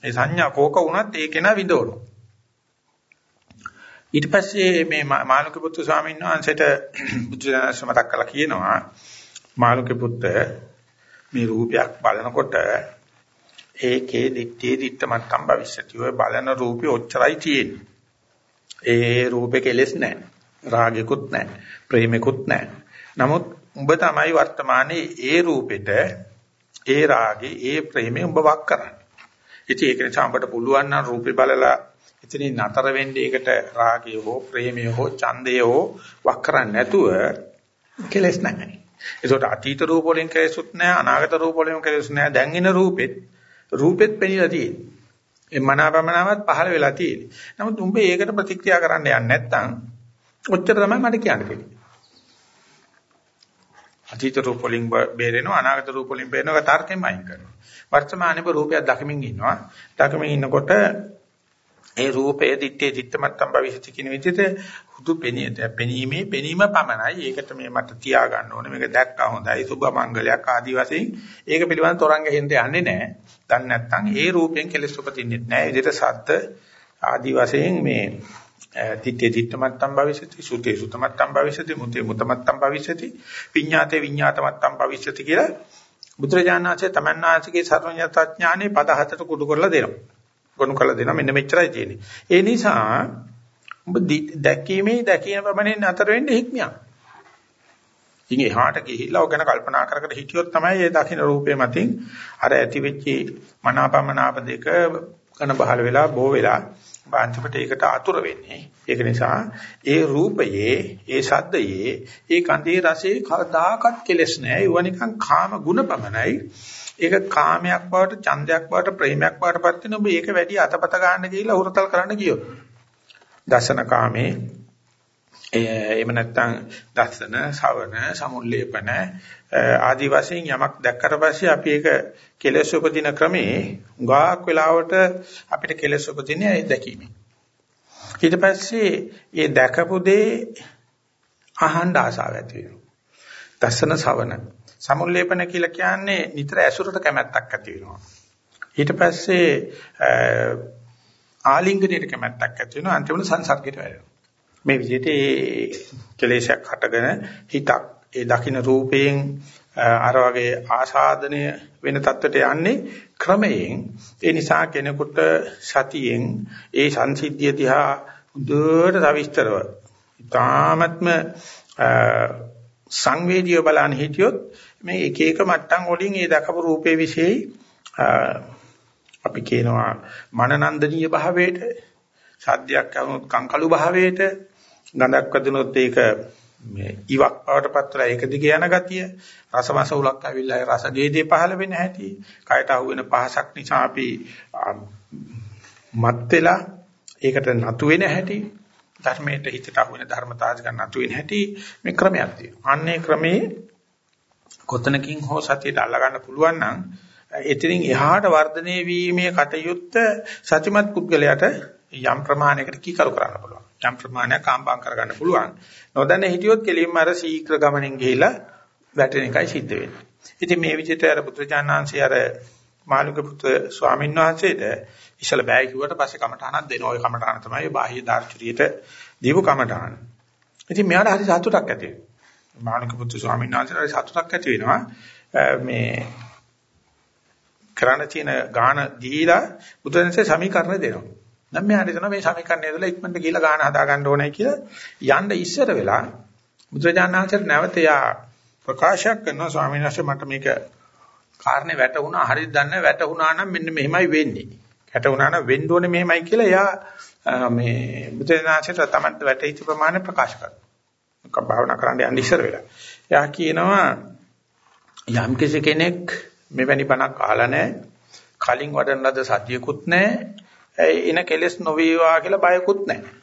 ඒ සංඥා කෝක වුණත් ඒකේන විඳවනවා. ඊට පස්සේ මේ මානුක පුත්තු ස්වාමීන් වහන්සේට (clears throat) බුදුදහම මතක් කරලා කියනවා මානුක පුත්ත මේ රූපයක් බලනකොට ඒකේ දිත්තේ දිත්ත මත්තම් භවිෂ්‍යති. ඔය බලන රූපේ ඔච්චරයි තියෙන්නේ. ඒ රූපේ කෙලෙස් නැහැ. රාගෙකුත් නැහැ. ප්‍රේමෙකුත් නැහැ. නමුත් උඹ තමයි වර්තමානයේ ඒ රූපෙට ඒ රාගේ ඒ ප්‍රේමේ උඹ වක් කරන්නේ. ඉතින් ඒක නිසා උඹට පුළුවන් නම් රූපේ බලලා එතනින් නතර වෙන්නේ ඒකට රාගය හෝ ප්‍රේමය හෝ ඡන්දය හෝ වක් කරන්නේ නැතුව කෙලෙස් නැහැ. ඒකට අතීත රූප වලින් කෙලෙසුත් නැහැ අනාගත රූප වලින් කෙලෙසුත් නැහැ දැන් ඉන රූපෙත් රූපෙත් පෙනිලා තියෙන්නේ. ඒ මනාපමනාවත් පහළ වෙලා තියෙන්නේ. නමුත් උඹ ඒකට ප්‍රතික්‍රියා කරන්න යන්නේ නැත්නම් ඔච්චර තමයි මට කියන්න තියෙන්නේ. අතීත රූප වලින් බේරෙනවා අනාගත රූප වලින් බේරෙනවා තර්කෙම අයින් කරනවා. වර්තමානයේ රූපයක් දකිමින් ඉන්නවා. දකිමින් ඉන්නකොට ඒ රූපයේ දිත්තේ දිත්තමත්තම් භවිෂති කියන විදිහට හුදු පෙනියද පෙනීමේ පෙනීම පමණයි. ඒකට මේ මට තියා ගන්න ඕනේ. මේක දැක්කා හොඳයි. සුභ මංගලයක් ආදි වශයෙන් ඒක පිළිබඳ තරංග හෙන්න යන්නේ නැහැ. දැන් නැත්තම් ඒ රූපයෙන් කෙලෙස් උපදින්නෙත් නැහැ. විදිහට සද්ද ආදි වශයෙන් මේ තිත්තේ තිත්තමත්තම් භවිෂති සුතේ සුතමත්තම් භවිෂති මුතේ මුතමත්තම් භවිෂති විඤ්ඤාතේ විඤ්ඤාතමත්තම් භවිෂති කියලා බුදුරජාණන් වහන්සේ තමන්නාසිකේ සර්වඥතා ඥානෙ පද හතට කුඩු කරලා දෙනවා. ගොනු කරලා දෙනවා මෙන්න මෙච්චරයි තියෙන්නේ. ඒ නිසා ඔබ දැකීමේ දැකීම ප්‍රමණයෙන් අතර වෙන්නේ හික්මියක්. ඉතින් එහාට ගිහිල්ලා ඔය ගැන කල්පනා කර කර හිටියොත් තමයි ඒ දකින්න රූපේ මතින් අර ඇති වෙච්ච මනාපමනාප දෙක කන බහල වෙලා බෝ වෙලා බාන්තිපට ඒකට ආතුර වෙන්නේ. ඒක නිසා ඒ රූපයේ, ඒ ශබ්දයේ, ඒ කන්දේ රසයේ කවදාකවත් කෙලස් නැහැ. ඒවා නිකන් කාම ගුණ පමණයි. ඒක කාමයක් බවට, ඡන්දයක් බවට, ප්‍රේමයක් බවට පත් වෙන ඔබ ඒක වැඩි අතපත ගන්න ගිහිල්ලා හුරතල් කරන්න ගියොත්. දසන කාමේ එහෙම නැත්නම් දසන, ශවන, සමුල්ලේපන ආදි වශයෙන් යමක් දැක්කට පස්සේ අපි ඒක කෙලෙස් උපදින ක්‍රමේ උගාක් වෙලාවට අපිට කෙලෙස් උපදින්නේ ඒ දැකීමෙන්. ඊට පස්සේ මේ දැකපු දේ අහන්න ආසාව ඇති වෙනවා. දසන ශවන සමුල්ලේපන කියලා කියන්නේ නිතර ඇසුරට කැමැත්තක් ඇති වෙනවා. ඊට පස්සේ ආලිංගනයට කැමැත්තක් ඇති වෙනවා අන්තිමට සංසර්ගයට වැටෙනවා. මේ විදිහට ඒ කෙලෙසක් හටගෙන හිතක් ඒ දකින්න රූපයෙන් අර වගේ ආසාදනය වෙන தත්ත්වයට යන්නේ ක්‍රමයෙන්. ඒ නිසා කෙනෙකුට සතියෙන් ඒ සංසිද්ධිය දිහා දුරට සවිස්තරව ඊ타ත්ම සංවේදීව බලන්න හිටියොත් මේ එක එක මට්ටම් වලින් ඒ දකපු රූපයේ විශේෂයි. අපි කියනවා මනනන්දනීය භාවයට සද්දයක් අනුත් කංකලු භාවයට ගඳක් වදිනොත් ඒක මේ ඉවක් බවට පත්වලා ඒක දිගේ යන ගතිය. රසවස උලක් ඇවිල්ලා රස ගේදේ පහළ වෙන හැටි. කයට අහු වෙන පහසක් නිසා අපි මත් වෙලා ඒකට නතු වෙන හැටි. ධර්මයට හිතට අහු වෙන ධර්මතාවය ගන්න නතු වෙන හැටි මේ ක්‍රමයක් තියෙනවා. අන්නේ ක්‍රමේ කොතනකින් හෝ සතියට අල්ලා ගන්න පුළුවන් නම් එතනින් එහාට වර්ධනය වීමේ කටයුත්ත සතිමත් පුද්ගලයාට යම් ප්‍රමාණයකට කීකරු කරන්න පුළුවන්. යම් ප්‍රමාණයක් කාම්බම් කරගන්න පුළුවන්. නොදැන හිටියොත් කෙලින්ම අර ශීඝ්‍ර ගමනෙන් ගිහිලා වැටෙන එකයි සිද්ධ වෙන්නේ. ඉතින් මේ විදිහට අර පුත්‍රජානංශය අර මාළුක පුත්‍ර ස්වාමීන් වහන්සේට ඉසල බෑ කිව්වට පස්සේ කමටහනක් දෙනවා. ඒ කමටහන තමයි බාහ්‍ය දාර්ශනිකයට දීපු කමටහන. ඉතින් මෙයාට හරි සතුටක් ඇති වෙනවා. මාළුක පුත්‍ර ස්වාමීන් වහන්සේට හරි සතුටක් ඇති වෙනවා. මේ කරණ තියෙන ගාන දීලා බුදුරජාණන්සේ සමීකරණ දෙනවා. දැන් මෙහාට හිතනවා මේ සමීකරණය ඇතුළේ ඉක්මනට ගිහිල්ලා ගාන හදා ගන්න ඕනේ කියලා යන්න ඉස්සර වෙලා බුදුරජාණන් වහන්සේ නැවත යා ප්‍රකාශයක් කරනවා ස්වාමීන් වහන්සේ මට මේක කාරණේ වැටුණා හරියට දන්නේ වැටුණා නම් මෙන්න මෙහෙමයි වෙන්නේ. වැටුණා නම් වෙන්න ඕනේ මෙහෙමයි කියලා එයා මේ බුදුරජාණන් වහන්සේට තමන්ට වැටහිච්ච ප්‍රමාණය ප්‍රකාශ කරනවා. භාවනා කරන්න යන්න ඉස්සර වෙලා. එයා කියනවා යම් කෙනෙක් මෙවැනි බණක් අහලා නැහැ. කලින් වඩන ලද සතියකුත් නැහැ. එන කෙලස් නොවේවා කියලා බයකුත් නැහැ.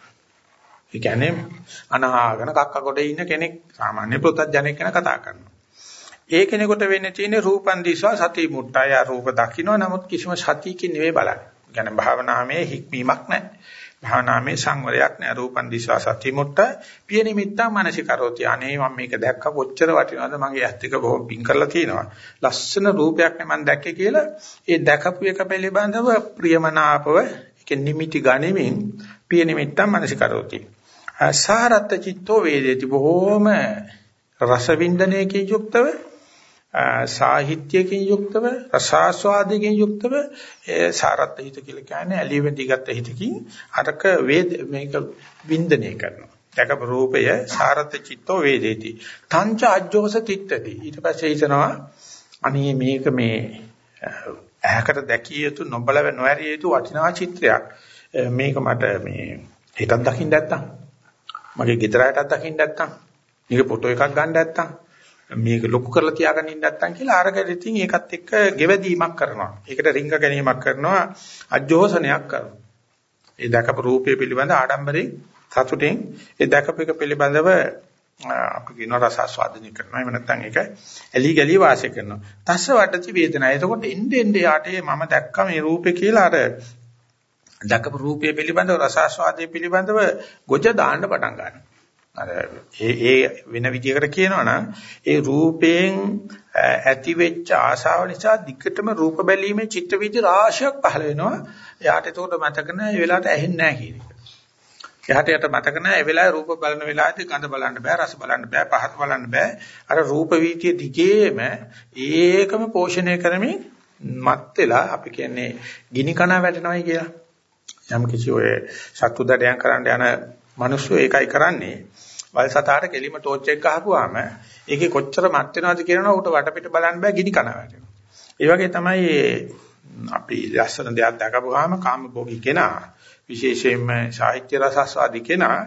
ඒ කියන්නේ අනහාගෙන කක්ක කොට ඉන්න කෙනෙක් සාමාන්‍ය පෘථග්ජනෙක් ගැන කතා කරනවා. ඒ කෙනෙකුට වෙන්නේ තියෙන්නේ රූපන් දිස්වා සති මුට්ටය රූප දකින්න නමුත් කිසිම සතියකින් නෙවෙයි බලන්නේ. කියන්නේ භාවනාවේ හික්මීමක් නැහැ. භාවනාමේ සංවරයක් නෑ. රූපන් දිස්වා සති මුට්ට පිය නිමිත්තා මානසිකරෝති අනේ මම මේක දැක්ක කොච්චර වටිනවද? මගේ ඇස් දෙක බොහොම පිං කරලා තියෙනවා. ලස්සන රූපයක් නේ මම දැක්කේ කියලා ඒ දැකපු එක පිළිබඳව ප්‍රියමනාපව ඒක නිමිති ගනිමින් පිය නිමිත්තා මානසිකරෝති සාරත්ත චිත්තෝ වේදේති. බොහොම රසවින්දනයකින් යුක්තව සාහිත්‍යකින් යුක්තව රසාස්වාදයෙන් යුක්තව ඒ සාරත් හිත කියලා කියන්නේ ඇලිවෙන් දිගත් හිතකින් අරක වේද මේක වින්දනය කරනවා. දැකපු රූපය සාරත් චිත්තෝ වේදේති. තංච අජ්ජෝස තිට්ඨති. ඊට පස්සේ හිතනවා අනේ මේක මේ ඇහැකට දැකිය යුතු නොබලව නොඇරිය යුතු වටිනා චිත්‍රයක්. මේක මට මේ හිතක් දකින්න නැත්තම් මගේ ගෙදරටත් දකින්න නැත්තම් මේක ෆොටෝ එකක් ගන්න නැත්තම් මේක ලොකු කරලා තියාගෙන ඉන්න නැත්තම් කියලා අරකට ඉතින් ඒකත් එක්ක ගෙවැදීමක් කරනවා. ඒකට රිංග ගැනීමක් කරනවා අජෝසනයක් කරනවා. ඒ දැකපු රූපය පිළිබඳ ආඩම්බරේ සතුටෙන් ඒ දැකපු එක පිළිබඳව අපි කියන රස ආස්වාදනය කරනවා. එහෙම නැත්නම් ඒක ඇලි ගලි වාසය කරනවා. තස්ස වටති වේදනා. එතකොට එnde ende යාටේ මම දැක්ක මේ රූපේ කියලා අර දැකපු රූපය පිළිබඳව රස ආස්වාදයේ පිළිබඳව ගොජ දාන්න පටන් ගන්නවා. අර ඒ ඒ වෙන විදිහකට කියනවා නම් ඒ රූපයෙන් ඇති වෙච්ච ආශාව නිසා දිගටම රූප බැලීමේ චිත්ත වීදි රාශියක් පහළ වෙනවා. එයාට ඒකට මතක නැහැ ඒ වෙලාවට ඇහෙන්නේ නැහැ කියන එක. එයාට යට මතක නැහැ ඒ වෙලාවේ රූප බලන වෙලාවේදී ගඳ බලන්න බෑ රස බලන්න බෑ පහත් බලන්න බෑ. අර රූප වීතිය දිගේම ඒකම පෝෂණය කරමින් මත් වෙලා අපි කියන්නේ ගිනි කන වැටෙනවයි කියලා. යම් කිසි ඔය සතුදඩයන් කරන්න යන මිනිස්සු ඒකයි කරන්නේ. වල් සතාට කෙලිම ටෝච් එක ගහපුවාම ඒකේ කොච්චර මත් වෙනවද කියනවා ඌට වටපිට බලන්න බෑ ගිනි කන වැටෙනවා. ඒ වගේ තමයි අපි ලස්සන දෙයක් දැකපුවාම කාමභෝගී කෙනා විශේෂයෙන්ම සාහිත්‍ය රසස්වාදී කෙනා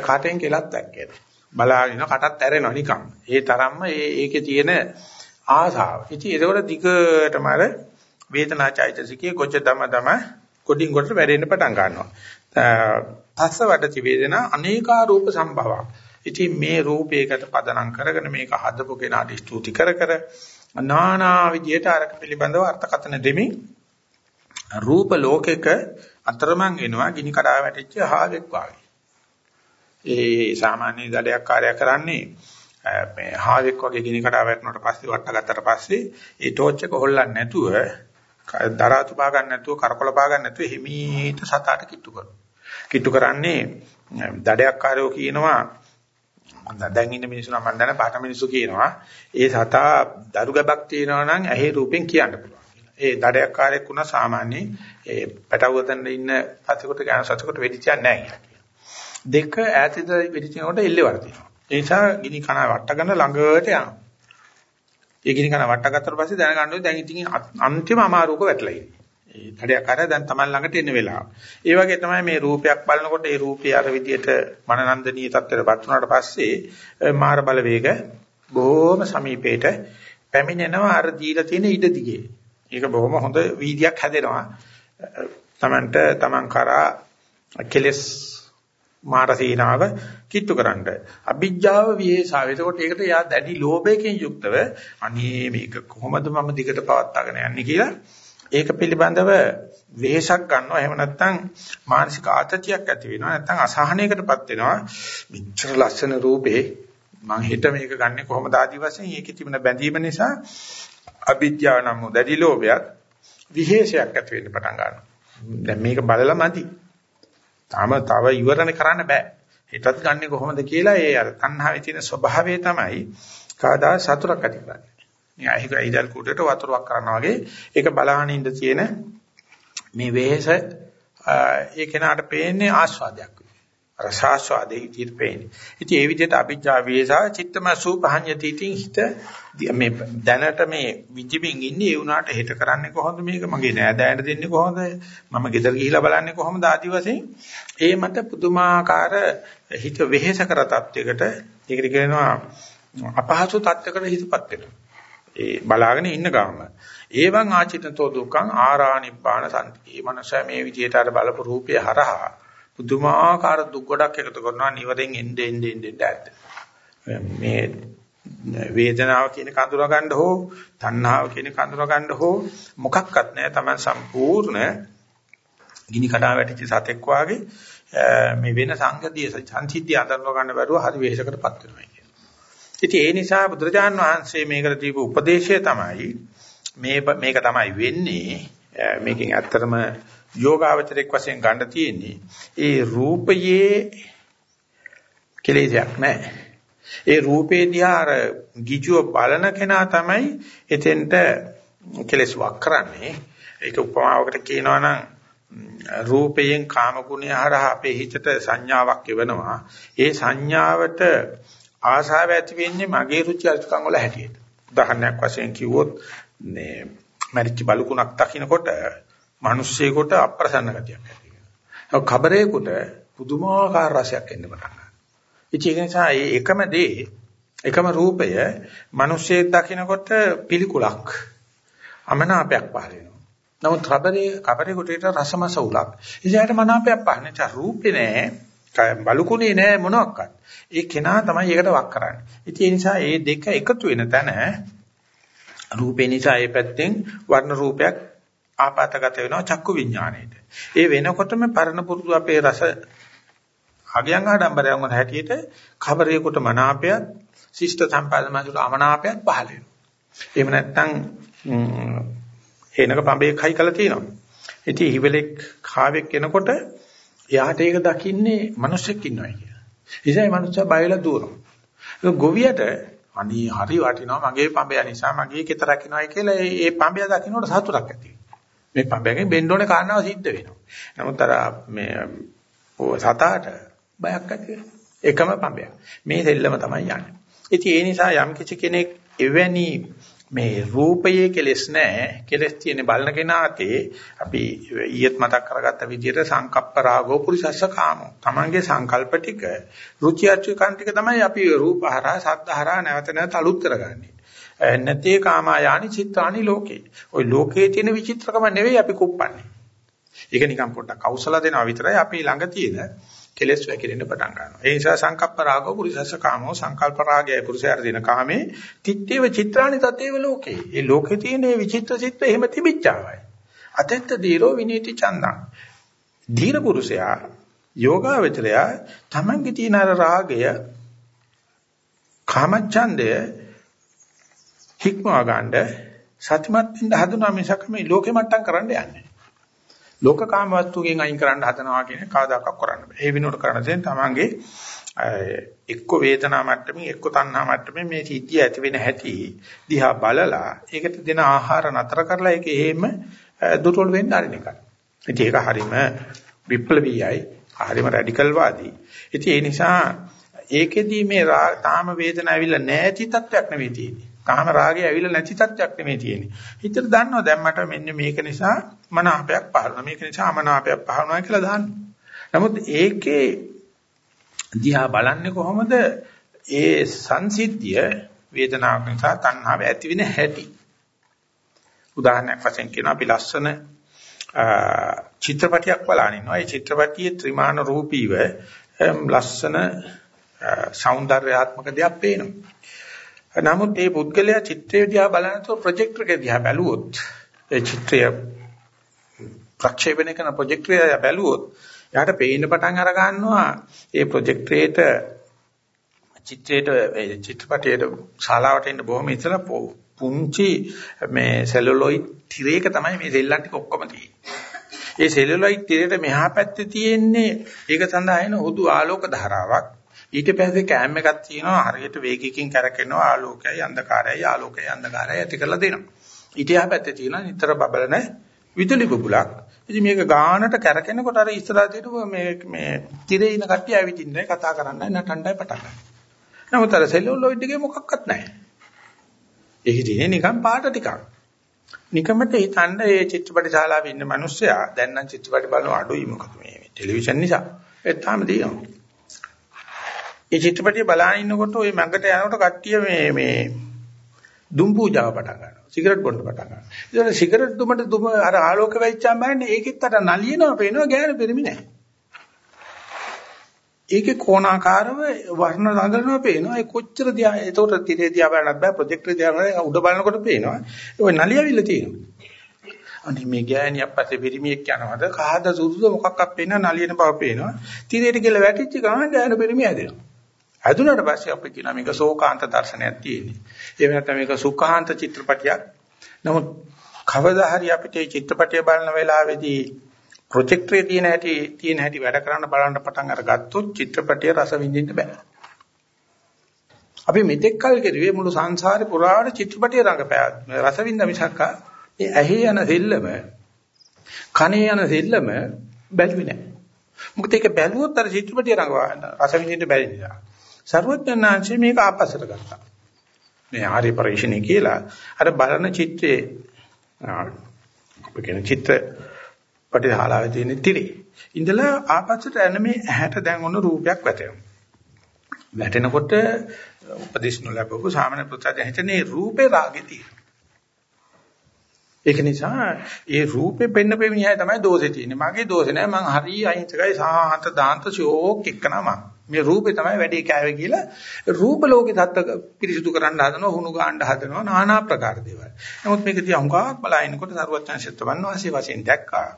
කටෙන් කෙලක් දැක්කේ. බලාගෙන කටත් ඇරෙනවා නිකන්. ඒ තරම්ම ඒ ඒකේ තියෙන ආසාව. ඉතින් ඒකවල දිගටම අර වේදනා චෛතසිකයේ කොච්ච දම දම කොඩින් කොට වැඩෙන්න පටන් ගන්නවා. පස්ස වඩති වේදනා අනේකා රූප සම්භවයක්. ඉතින් මේ රූපයකට පදනම් කරගෙන මේක හදපු කෙනාට ස්තුති කර කර නානා විදියට අරක පිළිබඳව අර්ථකථන දෙමින් රූප ලෝකෙක අතරමං වෙනවා ගිනි කඩා වැටිච්ච හාවෙක් වගේ. ඒ සාමාන්‍ය දඩයක් කාර්යය කරන්නේ මේ හාවෙක් වගේ ගිනි කඩා වැටුණාට පස්සේ වට ගත්තට පස්සේ ඒ ටෝච් එක හොල්ලන්නේ නැතුව දරාතු පා ගන්න නැතුව කරකොල පා ගන්න නැතුව හිමීට සතාට කිට්ටු කරනවා. කිට්ටු කරන්නේ දඩයක් කාර්යෝ කියනවා දැන් ඉන්න මිනිස්සු නම් මම දන්නේ පාට මිනිස්සු කියනවා ඒ සතා දරු ගැබක් තියෙනවා නම් ඇහි රූපෙන් කියන්න පුළුවන් කියලා. ඒ දඩයක් කාර්යයක් වුණා සාමාන්‍ය ඒ පැටවුවතන ඉන්න සතෙකුට ගාන සතෙකුට වෙදිචා නැහැ කියලා. දෙක ඈතද වෙදිචනකොට එල්ලේ වර්ධිනවා. ඒ නිසා ගිනි කන වට්ටගෙන ළඟට යනවා. ඒ ගිනි කන වට්ටගත්තට පස්සේ දැනගන්න ඕනේ දැන් ඉතින් අන්තිම අමාරුවක වැටලා ඉන්නේ. ඒ ධඩයක් අර දැන් Taman ළඟට එන වෙලාව. ඒ වගේ තමයි මේ රූපයක් බලනකොට ඒ රූපය අර විදියට මනනන්දනීය තත්ත්වයටපත් වුණාට පස්සේ මාර බලවේග බොහොම සමීපේට පැමිණෙනවා අර දීලා තියෙන ඉඩ දිගේ. ඒක බොහොම හොඳ වීදියක් හැදෙනවා. Tamanට Taman කරා කෙලස් මාර සීනාව කිට්ටු කරන්න. අභිජ්ජාව විහෙසාව. එතකොට ඒකට යා දැඩි ලෝභයකින් යුක්තව අනේ මේක කොහොමද මම දිගට පවත්වාගෙන යන්නේ කියලා ඒක පිළිබඳව වෙහසක් ගන්නවා. එහෙම නැත්නම් මානසික ආතතියක් ඇති වෙනවා. නැත්නම් අසහනයකටපත් වෙනවා. මෙච්චර ලස්සන රූපේ මං හිත මේක ගන්නෙ කොහොමද ආදි වශයෙන්? ඒකේ තිබෙන බැඳීම නිසා අවිද්‍යාව නම් දැඩි ලෝභයක් විහෙසයක් ඇති වෙන්න පටන් ගන්නවා. දැන් මේක බලලා මදි. තාම තව ඉවරණ කරන්න බෑ. හිතත් ගන්නෙ කොහොමද කියලා ඒ අර තණ්හාවේ තියෙන ස්වභාවය තමයි කාදා සතුටක් ඇති කරන්නේ. ඒක ඉදල් කුඩේට වතුරක් කරනවා වගේ ඒක බලහන් ඉඳ තියෙන මේ වෙහස ඒ කෙනාට පේන්නේ ආස්වාදයක් රසාස්වාදයේ විදිහට පේන්නේ. ඉතින් ඒ විදිහට අභිජ්ජා වේසා චිත්තම සූපහඤ්ඤති ඉතින් හිත මේ දැනට මේ විදිමින් ඉන්නේ ඒ උනාට හිත කරන්නේ කොහොමද මේක මගේ නෑදෑයන්ට දෙන්නේ කොහොමද මම ගෙදර ගිහිලා බලන්නේ කොහොමද ආදි වශයෙන් ඒ මත පුදුමාකාර හිත වෙහෙස කර තත්වයකට ඒකට කියනවා අපහසු තත්වයකට හිතපත් වෙනවා. ඒ බලාගෙන ඉන්න ගාම. ඒවන් ආචිතතෝ දුක්ඛං ආරානිබ්බාන සම්ති. මේ මනස මේ විදියට අර බලපු රූපය හරහා පුදුමාකාර දුක් ගොඩක් එකතු කරනවා නිවරෙන් එන්නේ එන්නේ එන්නේ ඇත්ත. මේ වේදනාව කියන කඳුර ගන්න හෝ තණ්හාව කියන කඳුර ගන්න හෝ මොකක්වත් නැහැ. Taman සම්පූර්ණ ගිනි කඩා වැටිච්ච සතෙක් වාගේ මේ වෙන සංගතිය සංසිද්ධිය අඳුර ගන්න බැරුව හරි වෙහෙසකටපත් වෙනවා කියන්නේ. ඉතින් ඒ නිසා බුදුරජාන් වහන්සේ මේකට දීපු උපදේශය තමයි මේ මේක තමයි වෙන්නේ මේකෙන් ඇත්තටම යෝගාවචරයක් වශයෙන් ගන්න තියෙන්නේ ඒ රූපයේ කෙලෙසයක් නැහැ. ඒ රූපේ දිහා අර ගිජුව බලන කෙනා තමයි එතෙන්ට කෙලස් වක් කරන්නේ. ඒක උපමාවකට කියනවා නම් රූපයෙන් කාම ගුණය හරහා අපේ හිතට සංඥාවක් එවනවා. ඒ සංඥාවට ආසාව ඇති වෙන්නේ මගේ රුචි අරුචිකම් වල හැටියට. උදාහරණයක් වශයෙන් කිව්වොත් මේ මරිච්ච බලුකුණක් දකින්නකොට මිනිස්සෙකුට අප්‍රසන්න ගතියක් ඇති වෙනවා. කබරේකට පුදුමාකාර රසයක් එන්න පටන් ගන්නවා. ඒක නිසා මේ එකම දේ එකම රූපය මිනිස්සෙක් දකින්නකොට පිළිකුලක් අමනාපයක් පහළ වෙනවා. නමුත් රබරේ කබරේ කොටේට රසමස උලක්. ඉතියාට මනාපයක් පහළ නැහැ. රූපේ නෑ. බලුකුණේ නෑ මොනවත්. ඒ කෙනා තමයි ඒකට වක් කරන්නේ. ඉතින් ඒ නිසා මේ දෙක එකතු වෙන තැන රූපේ නිසා ඒ පැත්තෙන් වර්ණ රූපයක් ආපాతගත වෙනවා චක්කු විඥාණයට. ඒ වෙනකොටම පරණ පුරුදු අපේ රස අගයන් ආඩම්බරයන් වල හැටියට කබරේකට මනාපයත් ශිෂ්ට සම්පාදනමසුල අමනාපයත් පහළ වෙනවා. එහෙම නැත්නම් හේනක පඹේකයි කළා තියෙනවා. ඉතින් හිවලෙක් කාවෙක් එනකොට එයාට ඒක දකින්නේ මිනිස්සෙක් ඉන්නවයි කියලා. ඉතින් ඒ මිනිස්සයා බයලා දුවනවා. ඒක ගොවියට අනේ හරි වටිනවා මගේ පඹය නිසා මගේ කෙත රකින්නයි කියලා ඒ පඹය දකින්නට සතුටක් ඇති මේ පඹයගෙන් බෙන්න ඕනේ කාරණාව සිද්ධ වෙනවා. නමුත් අර මේ සතාට බයක් ඇති වෙනවා. එකම පඹය. මේ දෙල්ලම තමයි යන්නේ. ඉතින් ඒ නිසා යම් කිසි කෙනෙක් එවැනි මේ රූපයේ කෙලෙස් නැහැ. කෙලෙස් තියෙන බලන කෙනාතේ අපි ඊයත් මතක් කරගත්ත විදිහට සංකප්ප රාගෝ පුරිසස්ස කාමෝ. තමන්ගේ සංකල්ප ටික රුචි අරුචිකන් ටික තමයි අපි රූපහරා සද්දහරා නැවත නැවත අලුත් කරගන්නේ. නැතේ කාමායානි චිත්තානි ලෝකේ. ওই ලෝකයේ තියෙන විචිත්‍රකම නෙවෙයි අපි කුප්පන්නේ. ඒක නිකන් පොඩ්ඩක් කෞසල දෙනවා විතරයි. අපි ළඟ තියෙන කෙලස් වැකිරෙන්න පටන් ගන්නවා. ඒ නිසා සංකප්ප රාගෝ පුරිසස්ස කාමෝ සංකල්ප රාගයයි පුරුෂයාට දෙන කාමේ තිත්තේව චිත්‍රානි තතේව ලෝකේ. ඒ ලෝකේ තියෙන මේ විචිත්‍ර චිත්ත එහෙම තිබිච්චාවයි. අතෙත්ත දීරෝ විනීති චන්දං. ධීර පුරුෂයා යෝගාවචරයා තමන්ගේ තියෙන රාගය කාමච්ඡන්දය හික්මවා ගන්න සත්‍යමත් වෙන්න හදනවා මිසක් මේ ලෝකෙ මට්ටම් කරන්න යන්නේ. ලෝකකාම වස්තුගෙන් අයින් කරන්න හදනවා කියන කවදාකවත් කරන්න බෑ. ඒ විනෝඩ කරන දෙන් තමන්ගේ එක්ක වේදනා මට්ටමින් එක්ක තණ්හා මට්ටමින් මේ සිද්ධිය ඇති වෙන හැටි දිහා බලලා ඒකට දෙන ආහාර නතර කරලා ඒක එහෙම දුර්වල වෙන්න ආරින එක. ඉතින් ඒක හරීම විප්ලවීයයි, හරීම රැඩිකල් වාදී. ඉතින් ඒ නිසා ඒකෙදී මේ තාම වේදනාව ඇවිල්ලා නැති තත්වයක් නෙවෙයි තියෙන්නේ. කාම රාගය ඇවිල්ලා නැති තත්ත්වයක් නෙමෙයි තියෙන්නේ. හිතට දන්නවා දැන් මට මෙන්න මේක නිසා මනාපයක් පහළනවා. මේක නිසා අමනාපයක් පහළනවා කියලා දාන්න. නමුත් ඒකේ දිහා බලන්නේ කොහොමද? ඒ සංසිද්ධිය වේදනාවක් නිසා තණ්හාව ඇති වෙන හැටි. උදාහරණයක් වශයෙන් කියන අපි ලස්සන චිත්‍රපටයක් බලන ඉන්නවා. ඒ චිත්‍රපටියේ ත්‍රිමාන රූපීව ලස්සන సౌందర్యාත්මක දෙයක් පේනවා. නමුත් මේ පුද්ගලයා චිත්‍රය දිහා බලනකොට ප්‍රොජෙක්ටර් එක දිහා බැලුවොත් ඒ චිත්‍රය ප්‍රක්ෂේපණය කරන ප්‍රොජෙක්ටර් එක බැලුවොත් එයාට පේන්න පටන් අර ගන්නවා ඒ ප්‍රොජෙක්ටරේට චිත්‍රයට චිත්‍රපටයේ ශාලාවට එන්න බොහොම ඉතල පුංචි මේ සෙලුලොයිඩ් තිරයක තමයි මේ සෙල්ලම් ටික ඔක්කොම තියෙන්නේ. ඒ සෙලුලොයිඩ් තිරයට මෙහා පැත්තේ තියෙන්නේ ඒක සඳහා එන හුදු ආලෝක ධාරාවක්. ඊට පස්සේ කෑම් එකක් තියෙනවා හරියට වේගයකින් කරකිනවා ආලෝකයයි අන්ධකාරයයි ආලෝකයයි අන්ධකාරයයි ඇති කරලා දෙනවා. ඊට එහා පැත්තේ තියෙනවා නිතර බබලන විදුලි බුබුලක්. ඉතින් මේක ගානට කරකිනකොට අර ඉස්සරහා තියෙන මේ මේ තිරේ ඉන කට්ටිය ඇවිදින්නේ කතා කරන්නයි නටන්නයි පටන් ගන්නවා. නමුත් අර සෙලුලොයිඩ් එකේ මොකක්වත් නැහැ. ඒකේ තියෙන්නේ නිකන් පාට ටිකක්. නිකමට හිතන්න මේ චිත්‍රපට ශාලාවේ ඉන්න මිනිස්සයා දැන් නම් චිත්‍රපට බලන අඩුයි මොකද මේ ටෙලිවිෂන් නිසා. ඒ තාම දිනනවා. ඒ චිත්‍රපටිය බලාගෙන ඉන්නකොට ওই මඟට යනකොට කට්ටිය මේ මේ දුම් පූජාව පටන් ගන්නවා. සිගරට් බොන්න පටන් ගන්නවා. ඒතකොට සිගරට් දුමට දුම අර ආලෝක වෙච්චාම බලන්නේ ඒකෙත් අර නලියනවා පේනවා ගෑනු පෙරමි නැහැ. ඒකේ කෝණාකාරව වර්ණ රඟනවා පේනවා. ඒ කොච්චර දිහා ඒතකොට තිරේ දිහා බලන්නත් බෑ ප්‍රොජෙක්ටර් දිහා බලන උඩ බලනකොට පේනවා. ඒ නලියවිල්ල තියෙනවා. අනේ මේ ගෑණියක් පස්සේ පිරිමියෙක් යනවාද කහද සුදුද මොකක්වත් පේන නලියන බව පේනවා. තිරයට කියලා වැටිච්ච ගමන් ගෑනු පිරිමිය හැදෙනවා. හැදුනට පස්සේ අපි කියනවා මේක ශෝකාන්ත දර්ශනයක් තියෙන්නේ. ඒ වෙනත්නම් මේක සුඛාන්ත චිත්‍රපටියක්. නමුත් කවදා හරි අපිට මේ චිත්‍රපටිය බලන වෙලාවේදී ප්‍රොජෙක්ටරේ තියෙන හැටි තියෙන හැටි වැඩ කරන්න බලන්න පටන් අරගත්තොත් චිත්‍රපටිය රස විඳින්න බෑ. අපි මෙතෙක් කල් කෙරුවේ මුළු සංසාරේ පුරාට චිත්‍රපටිය රඟපෑ රස විඳ මිසක් මේ ඇහි යන දෙල්ලම කනේ යන දෙල්ලම බැලුවේ නෑ. මොකද ඒක බැලුවොත් අර චිත්‍රපටිය රඟවන්න රස විඳින්න බැරි නිසා. සර්වඥාන්සේ මේක ආපස්සට ගත්තා. මේ ආර්ය පරිශ්‍රණය කියලා අර බලන චිත්‍රයේ අපේ කියන චිත්‍ර පටිහාලාවේ තියෙන තිරේ. ඉඳලා ආපස්සට යන මේ ඇහැට දැන් ඔන්න රූපයක් වැටෙනවා. වැටෙනකොට උපදේශ නොලැබුව සාමාන්‍ය පුත්‍රයන් හිතන්නේ රූපේ රාගේ තියෙනවා. ඒක නිසා ඒ රූපේ පෙන්න පෙමිනියයි තමයි දෝෂේ තියෙන්නේ. මගේ දෝෂේ නෑ මං හරි අහිංසකයි සාහන්ත දාන්ත ෂෝක් එක්කනම. මේ රූපේ තමයි වැඩේ කෑවේ කියලා රූප ලෝකේ தත්ත පිරිසුදු කරන්න හදනවා හුණු ගන්න හදනවා নানা ආකාර දේවල්. නමුත් මේක දිහා හුඟක් බලනකොට සරුවචනසිත වන්වාසී වශයෙන් දැක්කා.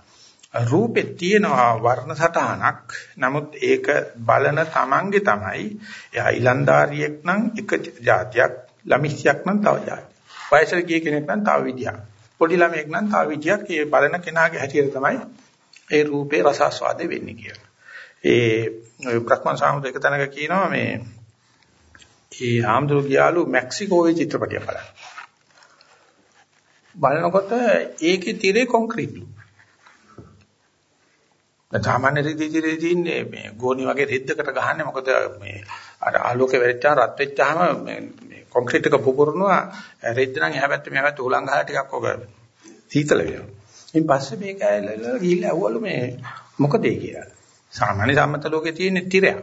රූපේ තියෙනවා වර්ණ සටහනක්. නමුත් ඒක බලන Tamange තමයි. එයා ඊලන්දාරියෙක් නම් එක જાතියක්, ළමිස්සියක් නම් තව જાතියක්. වයසට ගිය කෙනෙක් නම් තව විදියක්. පොඩි ළමයෙක් නම් තව විදියක්. ඒ බලන කෙනාගේ හැටියට තමයි ඒ රූපේ රස ආස්වාදේ වෙන්නේ කියලා. ඒ බ්‍රහ්මන් සාමුද එක තැනක කියනවා මේ ඒ ආම්දුරු ගියාලු මෙක්සිකෝවේ චිත්‍රපටිය බලන්න. බලනකොට ඒකේ තිරේ කොන්ක්‍රීට්ලු. සාමාන්‍ය රීතියේ තියෙන්නේ මේ ගෝණි වගේ රෙද්දකට ගහන්නේ මොකද මේ අර ආලෝකේ වැරිච්චාම රත් වෙච්චාම මේ කොන්ක්‍රීට් එක පුපුරනවා රෙද්ද නම් එහා පැත්තේ මෙහා පැත්තේ උලං ගහලා ටිකක් ඔක සීතල වෙනවා. ඊට පස්සේ මේක ඇවිල්ලා ගිහිල්ලා ඇහුවලු මේ මොකද ඒ කියලා. සාමාන්‍ය සම්මත ලෝකේ තියෙන තිරයක්.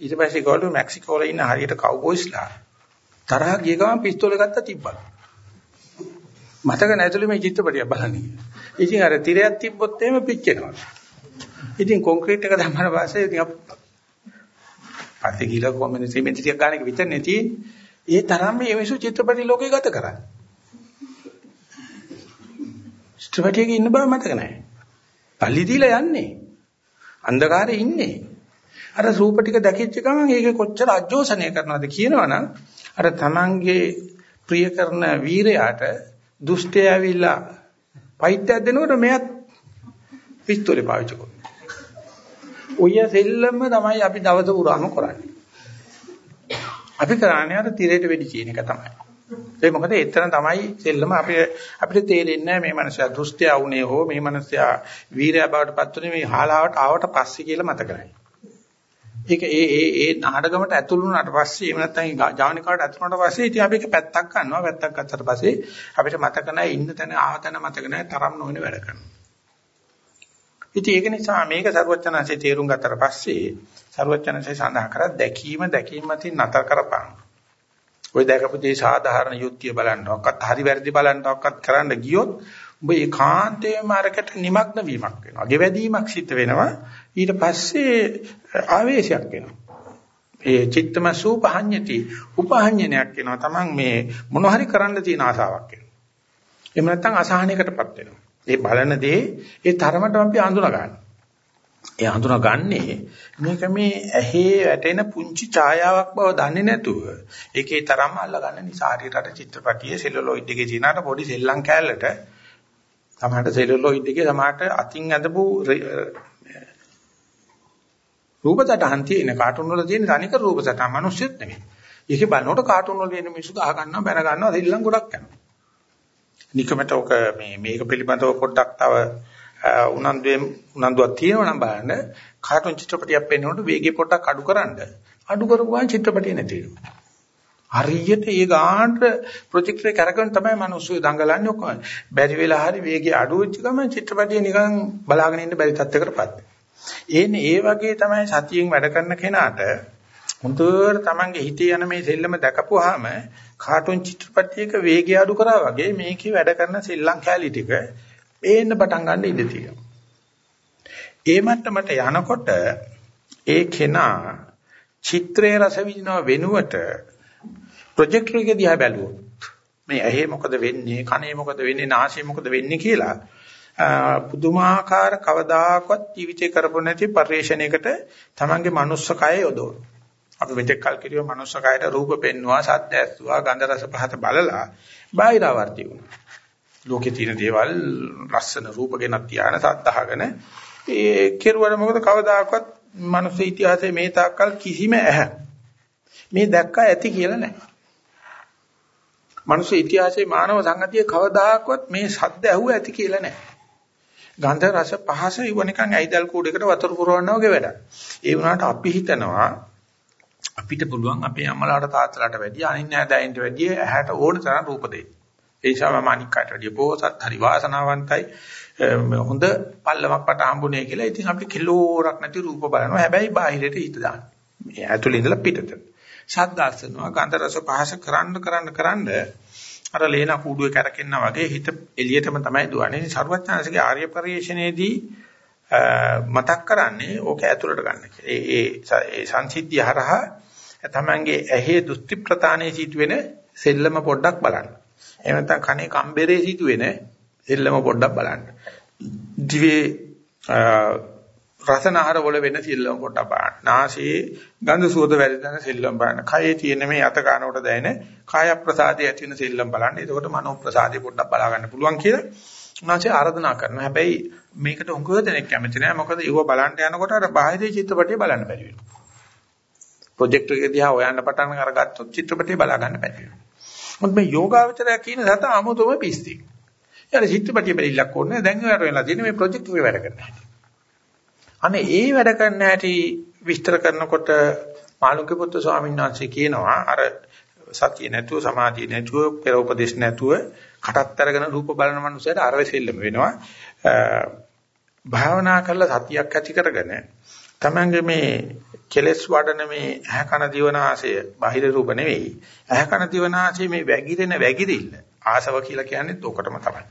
ඊට පස්සේ ගෝලු මෙක්සිකෝ වල ඉන්න හරියට කව්බොයිස්ලා තරහ ගිය ගමන් පිස්තෝලේ ගත්තා තිබ්බා. මතක නැතුළු මේ චිත්‍රපටිය බලන්නේ. ඉතින් අර තිරයක් තිබ්බොත් එහෙම පිච්චෙනවා. ඉතින් කොන්ක්‍රීට් එක දැම්මම පස්සේ ඉතින් පස්සේ ගිහලා කොම්බිනේ සිමෙන්ති ටික ගන්න එක විතරනේ තියෙන්නේ. ඒ තරම් මේ මිනිස්සු චිත්‍රපටි ලෝකේ ගත කරන්නේ. චිත්‍රපටියක ඉන්න බව මතක නැහැ. පල්ලි දීලා යන්නේ. අන්ධකාරේ ඉන්නේ. අර රූප ටික දැකිච්ච ගමන් ඒක කොච්චර අජෝසනය කරනවද කියනවනම් අර තමන්ගේ ප්‍රිය කරන වීරයාට දුෂ්ටය ඇවිල්ලා පයිත්තයක් දෙනකොට මෙයත් පිස්තෝලේ පාවිච්චි කරනවා. ඔය සෙල්ලම තමයි අපි දවස පුරාම කරන්නේ. අපි කරන්නේ අර තිරයට වෙඩි කියන එක තමයි. ඒ මොකද එතන තමයි සෙල්ලම අපිට අපිට තේරෙන්නේ මේ මනුස්සයා දුෂ්ටයා වුණේ හෝ මේ මනුස්සයා වීරයා බවට පත් වුණේ මේ හාලාවට ආවට පස්සේ කියලා මතක නැහැ. ඒක ඒ ඒ ඒ නාටකමට ඇතුළු වුණාට පස්සේ එහෙම නැත්නම් ජවනිකාවට ඇතුළු වුණාට පස්සේ ඉතින් අපි ඒක පැත්තක් ගන්නවා පැත්තක් ගත්තට පස්සේ අපිට මතක නැහැ ඉන්න තැන ආව තැන මතක නැහැ තරම් නොවන වැඩ කරනවා. ඉතින් ඒක නිසා මේක සරුවචනanse තේරුම් ගත්තට පස්සේ සරුවචනanse සඳහන් කරා දැකීම දැකීම මතින් නතර කරපන්. ওই දැකපු දේ සාධාරණ යුක්තිය බලන්නවක්වත් හරි වැරදි බලන්නවක්වත් කරන්න ගියොත් ඔබ ඒකාන්තයෙන්ම අරකට නිමග්න වීමක් වෙනවා. ගෙවැදීමක් සිද්ධ වෙනවා. ඊට පස්සේ ආවේශයක් වෙනවා. ඒ චිත්තම සූපහඤ්ඤති උපහඤ්ඤනයක් වෙනවා. Taman මේ මොන හරි කරන්න තියෙන ආසාවක් වෙනවා. එහෙම නැත්නම් අසහනයකටපත් වෙනවා. ඒ බලන දේ ඒ තරමට අපි අඳුනා ගන්න. ඒ අඳුනා ගන්නේ මේක මේ ඇහි වැටෙන පුංචි ඡායාවක් බව දන්නේ නැතුව ඒකේ තරම අල්ල ගන්න නිසා හරියට චිත්‍රපටියේ සෙලුලොයිඩ් එකේ තියෙනාට පොඩි සෙල්ලම් කෑල්ලට සමහරට සෙලුලොයිඩ් එකේ සමහරට අතින් ඇඳපු රූප සටහන් තියෙන කාටුන් වල තියෙන තනිකර රූප සටහන් මිනිස්සුත් නෙමෙයි. ඒකේ බලනකොට කාටුන් වල තියෙන මිනිස්සු ගහ ගන්නවා බැන ගන්නවා සෙල්ලම් ගොඩක් කරනවා. නිකමට ඔක මේ මේක පිළිබඳව පොඩ්ඩක් තව උනන්දුවෙන් උනන්දුවක් තියෙනවා නම් බලන්න කාටුන් චිත්‍රපටියක් පෙන්වනකොට වේගය පොඩ්ඩක් අඩුකරනද අඩු කරපුවාම චිත්‍රපටිය නැති වෙනවා. හරියට ඒ ගානට ප්‍රොජෙක්ටර් එක කරගෙන තමයි මිනිස්සු දඟලන්නේ ඔක්කොම. බැරි වෙලා හරි වේගය අඩු වෙච්ච ගමන් චිත්‍රපටිය නිකන් බලාගෙන ඉන්න බැරි තත්යකටපත් වෙනවා. ඒන්නේ ඒ වගේ තමයි සතියෙන් වැඩ කරන කෙනාට හොඳට තමන්ගේ හිතේ යන මේ සෙල්ලම දැකපුවාම කාටුන් චිත්‍රපටයක වේගය අඩු කරා වගේ මේකේ වැඩ කරන ශ්‍රී කැලි ටික පේන්න පටන් ගන්න ඉඩ තියෙනවා. ඒ මට්ටමට යනකොට ඒ කෙනා චිත්‍රයේ රස විඳිනව වෙනුවට ප්‍රොජෙක්ටර් එක දිහා බැලුවොත් මේ ඇහි මොකද වෙන්නේ කනේ මොකද වෙන්නේ නාසයේ මොකද වෙන්නේ කියලා පුදුමාකාර කවදාකවත් ජීවිතේ කරපො නැති පරිශ්‍රණයකට තමන්ගේ මනුස්ස කය යොදවන. අපි මෙතෙක් කල් කිරියෝ මනුස්ස කයට රූප පෙන්නවා, සද්ද ඇස්සුවා, ගන්ධ රස පහත බලලා බාහිරවර්ති වුණා. ලෝකේ තියෙන දේවල් ලස්සන රූප ගෙනත් තියාන සද්දහගෙන ඒ කෙරුවට මොකද කවදාකවත් මනුස්ස ඉතිහාසයේ මේ තාක්කල් කිසිම ඇහැ මේ දැක්කා ඇති කියලා නැහැ. මනුස්ස ඉතිහාසයේ මානව සංගතිය කවදාකවත් මේ සද්ද ඇහුව ඇති කියලා නැහැ. ගන්ධ රස පහස ඉව නිකන් ඇයිදල් කූඩේකට වතුර පුරවනවා වගේ වැඩක්. ඒ වුණාට අපි හිතනවා අපිට පුළුවන් අපේ අම්මලාට තාත්තලාට වැඩිය අනිත් නෑදෑයින්ට වැඩිය ඇහැට ඕන තරම් රූප දෙන්න. ඒ නිසා මම අනික් කාට වැඩිය බෝසත් හරි වාසනාවන්තයි හොඳ පල්ලමක් පට හම්බුනේ කියලා. ඉතින් අපි කිලෝරක් නැති රූප බලනවා. හැබැයි බාහිරට හිත දාන්න. මේ ඇතුළේ ඉඳලා පිටට. ශබ්ද අසනවා ගන්ධ රස පහස කරන්න කරන්න කරන්න අර ලේන කූඩුවේ කැරකෙනා වගේ හිත එළියටම තමයි දුවන්නේ. සර්වඥාන්සේගේ ආර්ය පරිශ්‍රණයේදී මතක් කරන්නේ ඕක ඇතුළට ගන්න කියලා. ඒ ඒ සංසිද්ධිය හරහා තමංගේ ඇහි දෘෂ්ටි ප්‍රතානේ සිදුවෙන සෙල්ලම පොඩ්ඩක් බලන්න. එහෙම නැත්නම් කනේ කම්බරේ සිදුවෙන සෙල්ලම පොඩ්ඩක් බලන්න. දිවේ රසනහර වල වෙන සෙල්ලම පොඩ්ඩක් බලන්න. නාසයේ ගඳ සුවඳ වැඩෙන සෙල්ලම බලන්න. කයේ තියෙන මේ අත කනකට දැනෙන කාය ප්‍රසාදයේ ඇති වෙන සෙල්ලම බලන්න. එතකොට මනෝ ප්‍රසාදේ පොඩ්ඩක් බලා ගන්න පුළුවන් කියලා උනාසේ ආරාධනා කරනවා. හැබැයි මේකට උඟ දෙනෙක් කැමති නෑ. මොකද ඒව බලන්න යනකොට අර බාහිර චිත්‍රපටිය බලන්න බැරි වෙනවා. ප්‍රොජෙක්ටර් එක දිහා හොයන්න පටන් අරගත්තොත් චිත්‍රපටිය බලා ගන්න බැරි වෙනවා. මොකද මේ යෝගාවචරය කියන සත 아무තොම පිස්ති. යාර චිත්‍රපටිය බැරිලක් ඕනේ. දැන් ඔයාලට වෙලා තියෙන මේ ප්‍රොජෙක්ටර් එක වැඩ කරන්නේ. අනේ ඒ වැඩ කරන්න හැටි විස්තර කරනකොට මාළුක්‍ය පුත්තු ස්වාමීන් වහන්සේ කියනවා අර සතිය නැතුව සමාධිය නැතුව පෙර උපදේශ නැතුව කටත් අරගෙන රූප බලන මනුස්සයට අර වෙසෙල්ලම වෙනවා භාවනා කරලා සතියක් ඇති කරගෙන තමංගේ මේ කෙලස් වඩන මේ ඇහැ කන දිවනාසය බාහිර රූප නෙවෙයි. ඇහැ කන දිවනාසය මේ වැగిරෙන වැగిරිල්ල. ආසව කියලා කියන්නේ ඔකටම තමයි.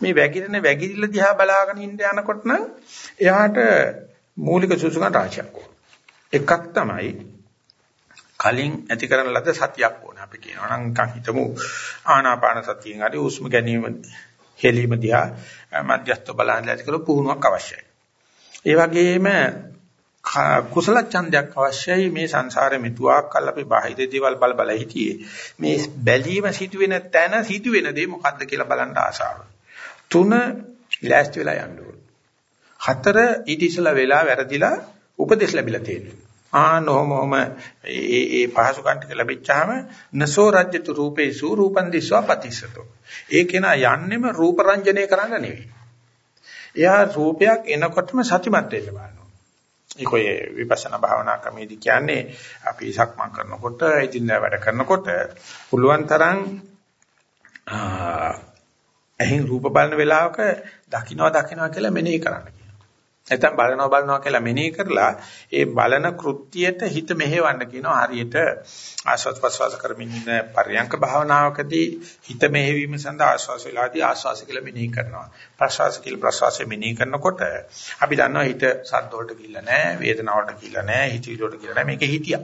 මේ වැగిරෙන වැగిරිල්ල දිහා බලාගෙන ඉන්න යනකොට නම් එයාට මූලික සුසුකන් රාශියක් ඕන. එකක් තමයි කලින් ඇති කරන ලද සතියක් ඕන. අපි කියනවා නම් නිකන් හිතමු ආනාපාන සතියෙන් හරි උස්ම ගැනීම හෙලීම දිහා මධ්‍යස්ත බලන්නේ ඇති කරලා පුහුණුවක් අවශ්‍යයි. ඒ වගේම කුසල ඡන්දයක් අවශ්‍යයි මේ සංසාරේ මෙතුආක් කල් අපි බාහිර දේවල් බල බල හිටියේ. මේ බැලීම සිදුවෙන තැන සිදුවෙන දේ මොකද්ද කියලා බලන්න ආසාව. තුන ලෑස්ති වෙලා යන්න ඕන. හතර ඊට ඉස්සලා වෙලා වැරදිලා උපදෙස් ලැබිලා තියෙනවා. ආ නොමොම ඒ ඒ පහසුකම් ටික ලැබිච්චාම නසෝ රජ්‍යතු රූපේසු රූපං දිස්වා පතිසතෝ. ඒ කෙනා යන්නෙම රූප රංජනය කරන්න නෙවෙයි. එයා රූපයක් එනකොටම සතිමත් වෙන්න බලනවා. ඒක ඔය විපස්සනා භාවනා ක්‍රමයේදී කියන්නේ අපි සක්මන් කරනකොට ඉදින්දා වැඩ කරනකොට පුළුවන් තරම් එහෙන් රූප බලන වෙලාවක දකින්නවා දකින්නවා කියලා මෙනෙහි කරන්න. නැත්නම් බලනවා බලනවා කියලා මෙනෙහි කරලා ඒ බලන කෘත්‍යයට හිත මෙහෙවන්න කියනවා. හරියට ආස්වාද ප්‍රසවාස කරමින් ඉන්න පර්යංක භාවනාවකදී හිත මෙහෙවීම සඳහා ආස්වාස වෙලාදී ආස්වාස කියලා මෙනෙහි කරනවා. ප්‍රසවාස කියලා ප්‍රසවාසය මෙනෙහි කරනකොට අපි දන්නවා හිත සද්ද වලට ගිහිල්ලා නැහැ වේදනාවට ගිහිල්ලා නැහැ හිතවිලි වලට ගිහිල්ලා නැහැ. මේක හිතියා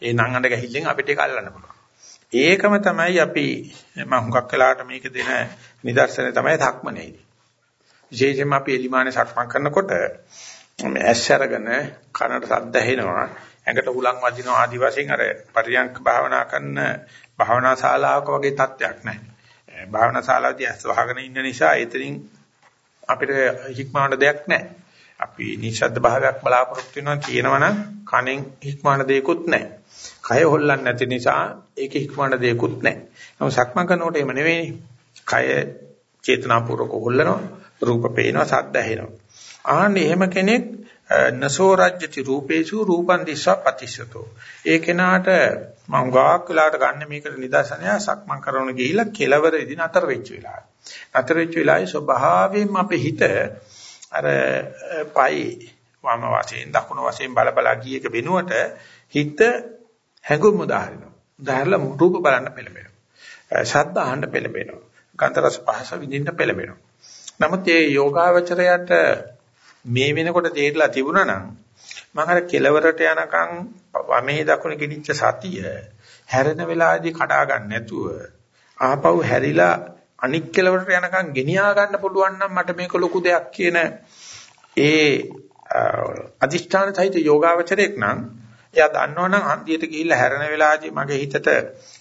ඒ නංගඬ ගැහිල්ලෙන් අපිට ඒක අල්ලන්න පුළුවන්. ඒකම තමයි අපි මම හුඟක් වෙලාවට මේක දෙන නිදර්ශනය තමයි ධක්මනේදී. විශේෂයෙන්ම අපි එලිමානේ සක්මන් කරනකොට මේ ඇස් අරගෙන කනට ශබ්ද ඇහෙනවා ඇඟට හුලං වදිනවා ආදි වශයෙන් අර පරියන්ක භාවනා කරන භාවනා ශාලාවක වගේ තත්ත්වයක් නැහැ. භාවනා ශාලාවදී ඇස් වහගෙන ඉන්න නිසා එතනින් අපිට හික්මවන්න දෙයක් නැහැ. අපි නිශ්ශබ්ද භාවයක් බලාපොරොත්තු වෙනවා කියනවනම් කනෙන් හික්මවන්න දෙයක්වත් නැහැ. කය හොල්ලන්නේ නැති නිසා ඒක හික්මවන්න දෙයක්වත් නැහැ. නමුත් සක්මන් කරනකොට එහෙම නෙවෙයි. කය චේතනාපූර්වක හොල්ලනවා. රූප පේනවා සද්ද ඇහෙනවා. ආන්නේ එහෙම කෙනෙක් නසෝ රජ්‍යති රූපේසු රූපං දිස්සා පතිස්සතෝ. ඒ කෙනාට මම ගාක් වෙලාවට ගන්න මේකට නිදර්ශනය සක්මන් කරන ගිහිලා කෙලවරදී නතර වෙච්ච වෙලාව. නතර වෙච්ච වෙලාවේ ස්වභාවයෙන්ම අපේ හිත අර පයි වම වශයෙන් දකුණු වශයෙන් බල බල ගියක වෙනුවට හිත හැඟුම් උදාහරනවා. උදාහරලා රූප බලන්න පෙළඹෙනවා. ශබ්ද අහන්න පෙළඹෙනවා. ගන්ධ රස පහස විඳින්න පෙළඹෙනවා. නමුත් මේ යෝගාවචරයට මේ වෙනකොට තේරිලා තිබුණා නම් මම අර කෙලවරට යනකම් වමේ දකුණ කිදිච්ච සතිය හැරෙන වෙලාවේදී කඩා ගන්න නැතුව ආපහු හැරිලා අනික් කෙලවරට යනකම් ගෙනියා ගන්න පුළුවන් නම් මට මේක ලොකු දෙයක් කියන ඒ අදිෂ්ඨාන සහිත යෝගාවචරයක් නම් එයා දන්නවනම් හන්දියට ගිහිල්ලා හැරෙන වෙලාවදී මගේ හිතට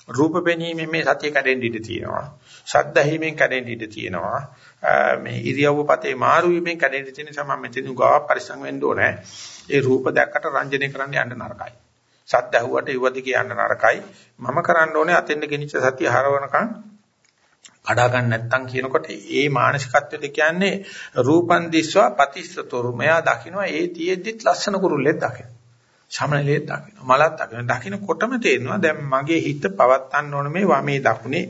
රූප පෙනීමෙන් මේ සතිය කැඩෙන්න ඉඩ තියෙනවා. ශබ්ද ඇහිමෙන් කැඩෙන්න ඉඩ තියෙනවා. මේ ඉරියව්ව පතේ මාරු වීමෙන් කැඩෙන්න තියෙන නිසා මම මෙතන ගාව පරිස්සම් වෙන්න ඕනේ. ඒ රූප දැක්කට රංජනය කරන්න යන්න නරකයි. ශබ්ද ඇහුවට ඉවදි කියන්න නරකයි. මම කරන්න ඕනේ අතෙන්ද ගෙනිච්ච සතිය හරවනකම් කඩා ගන්න නැත්තම් කියනකොට ඒ මානසිකත්වයට කියන්නේ රූපන් දිස්වා පතිස්සතොරු මෙයා දකින්නවා ඒ තියෙද්දිත් ලස්සන කුරුල්ලෙක් දකින්න. ශමනලෙක් දකින්න. මලක් දකින්න. දකින්නකොටම තේරෙනවා දැන් මගේ හිත පවත්තන්න ඕන මේ වමේ දකුණේ.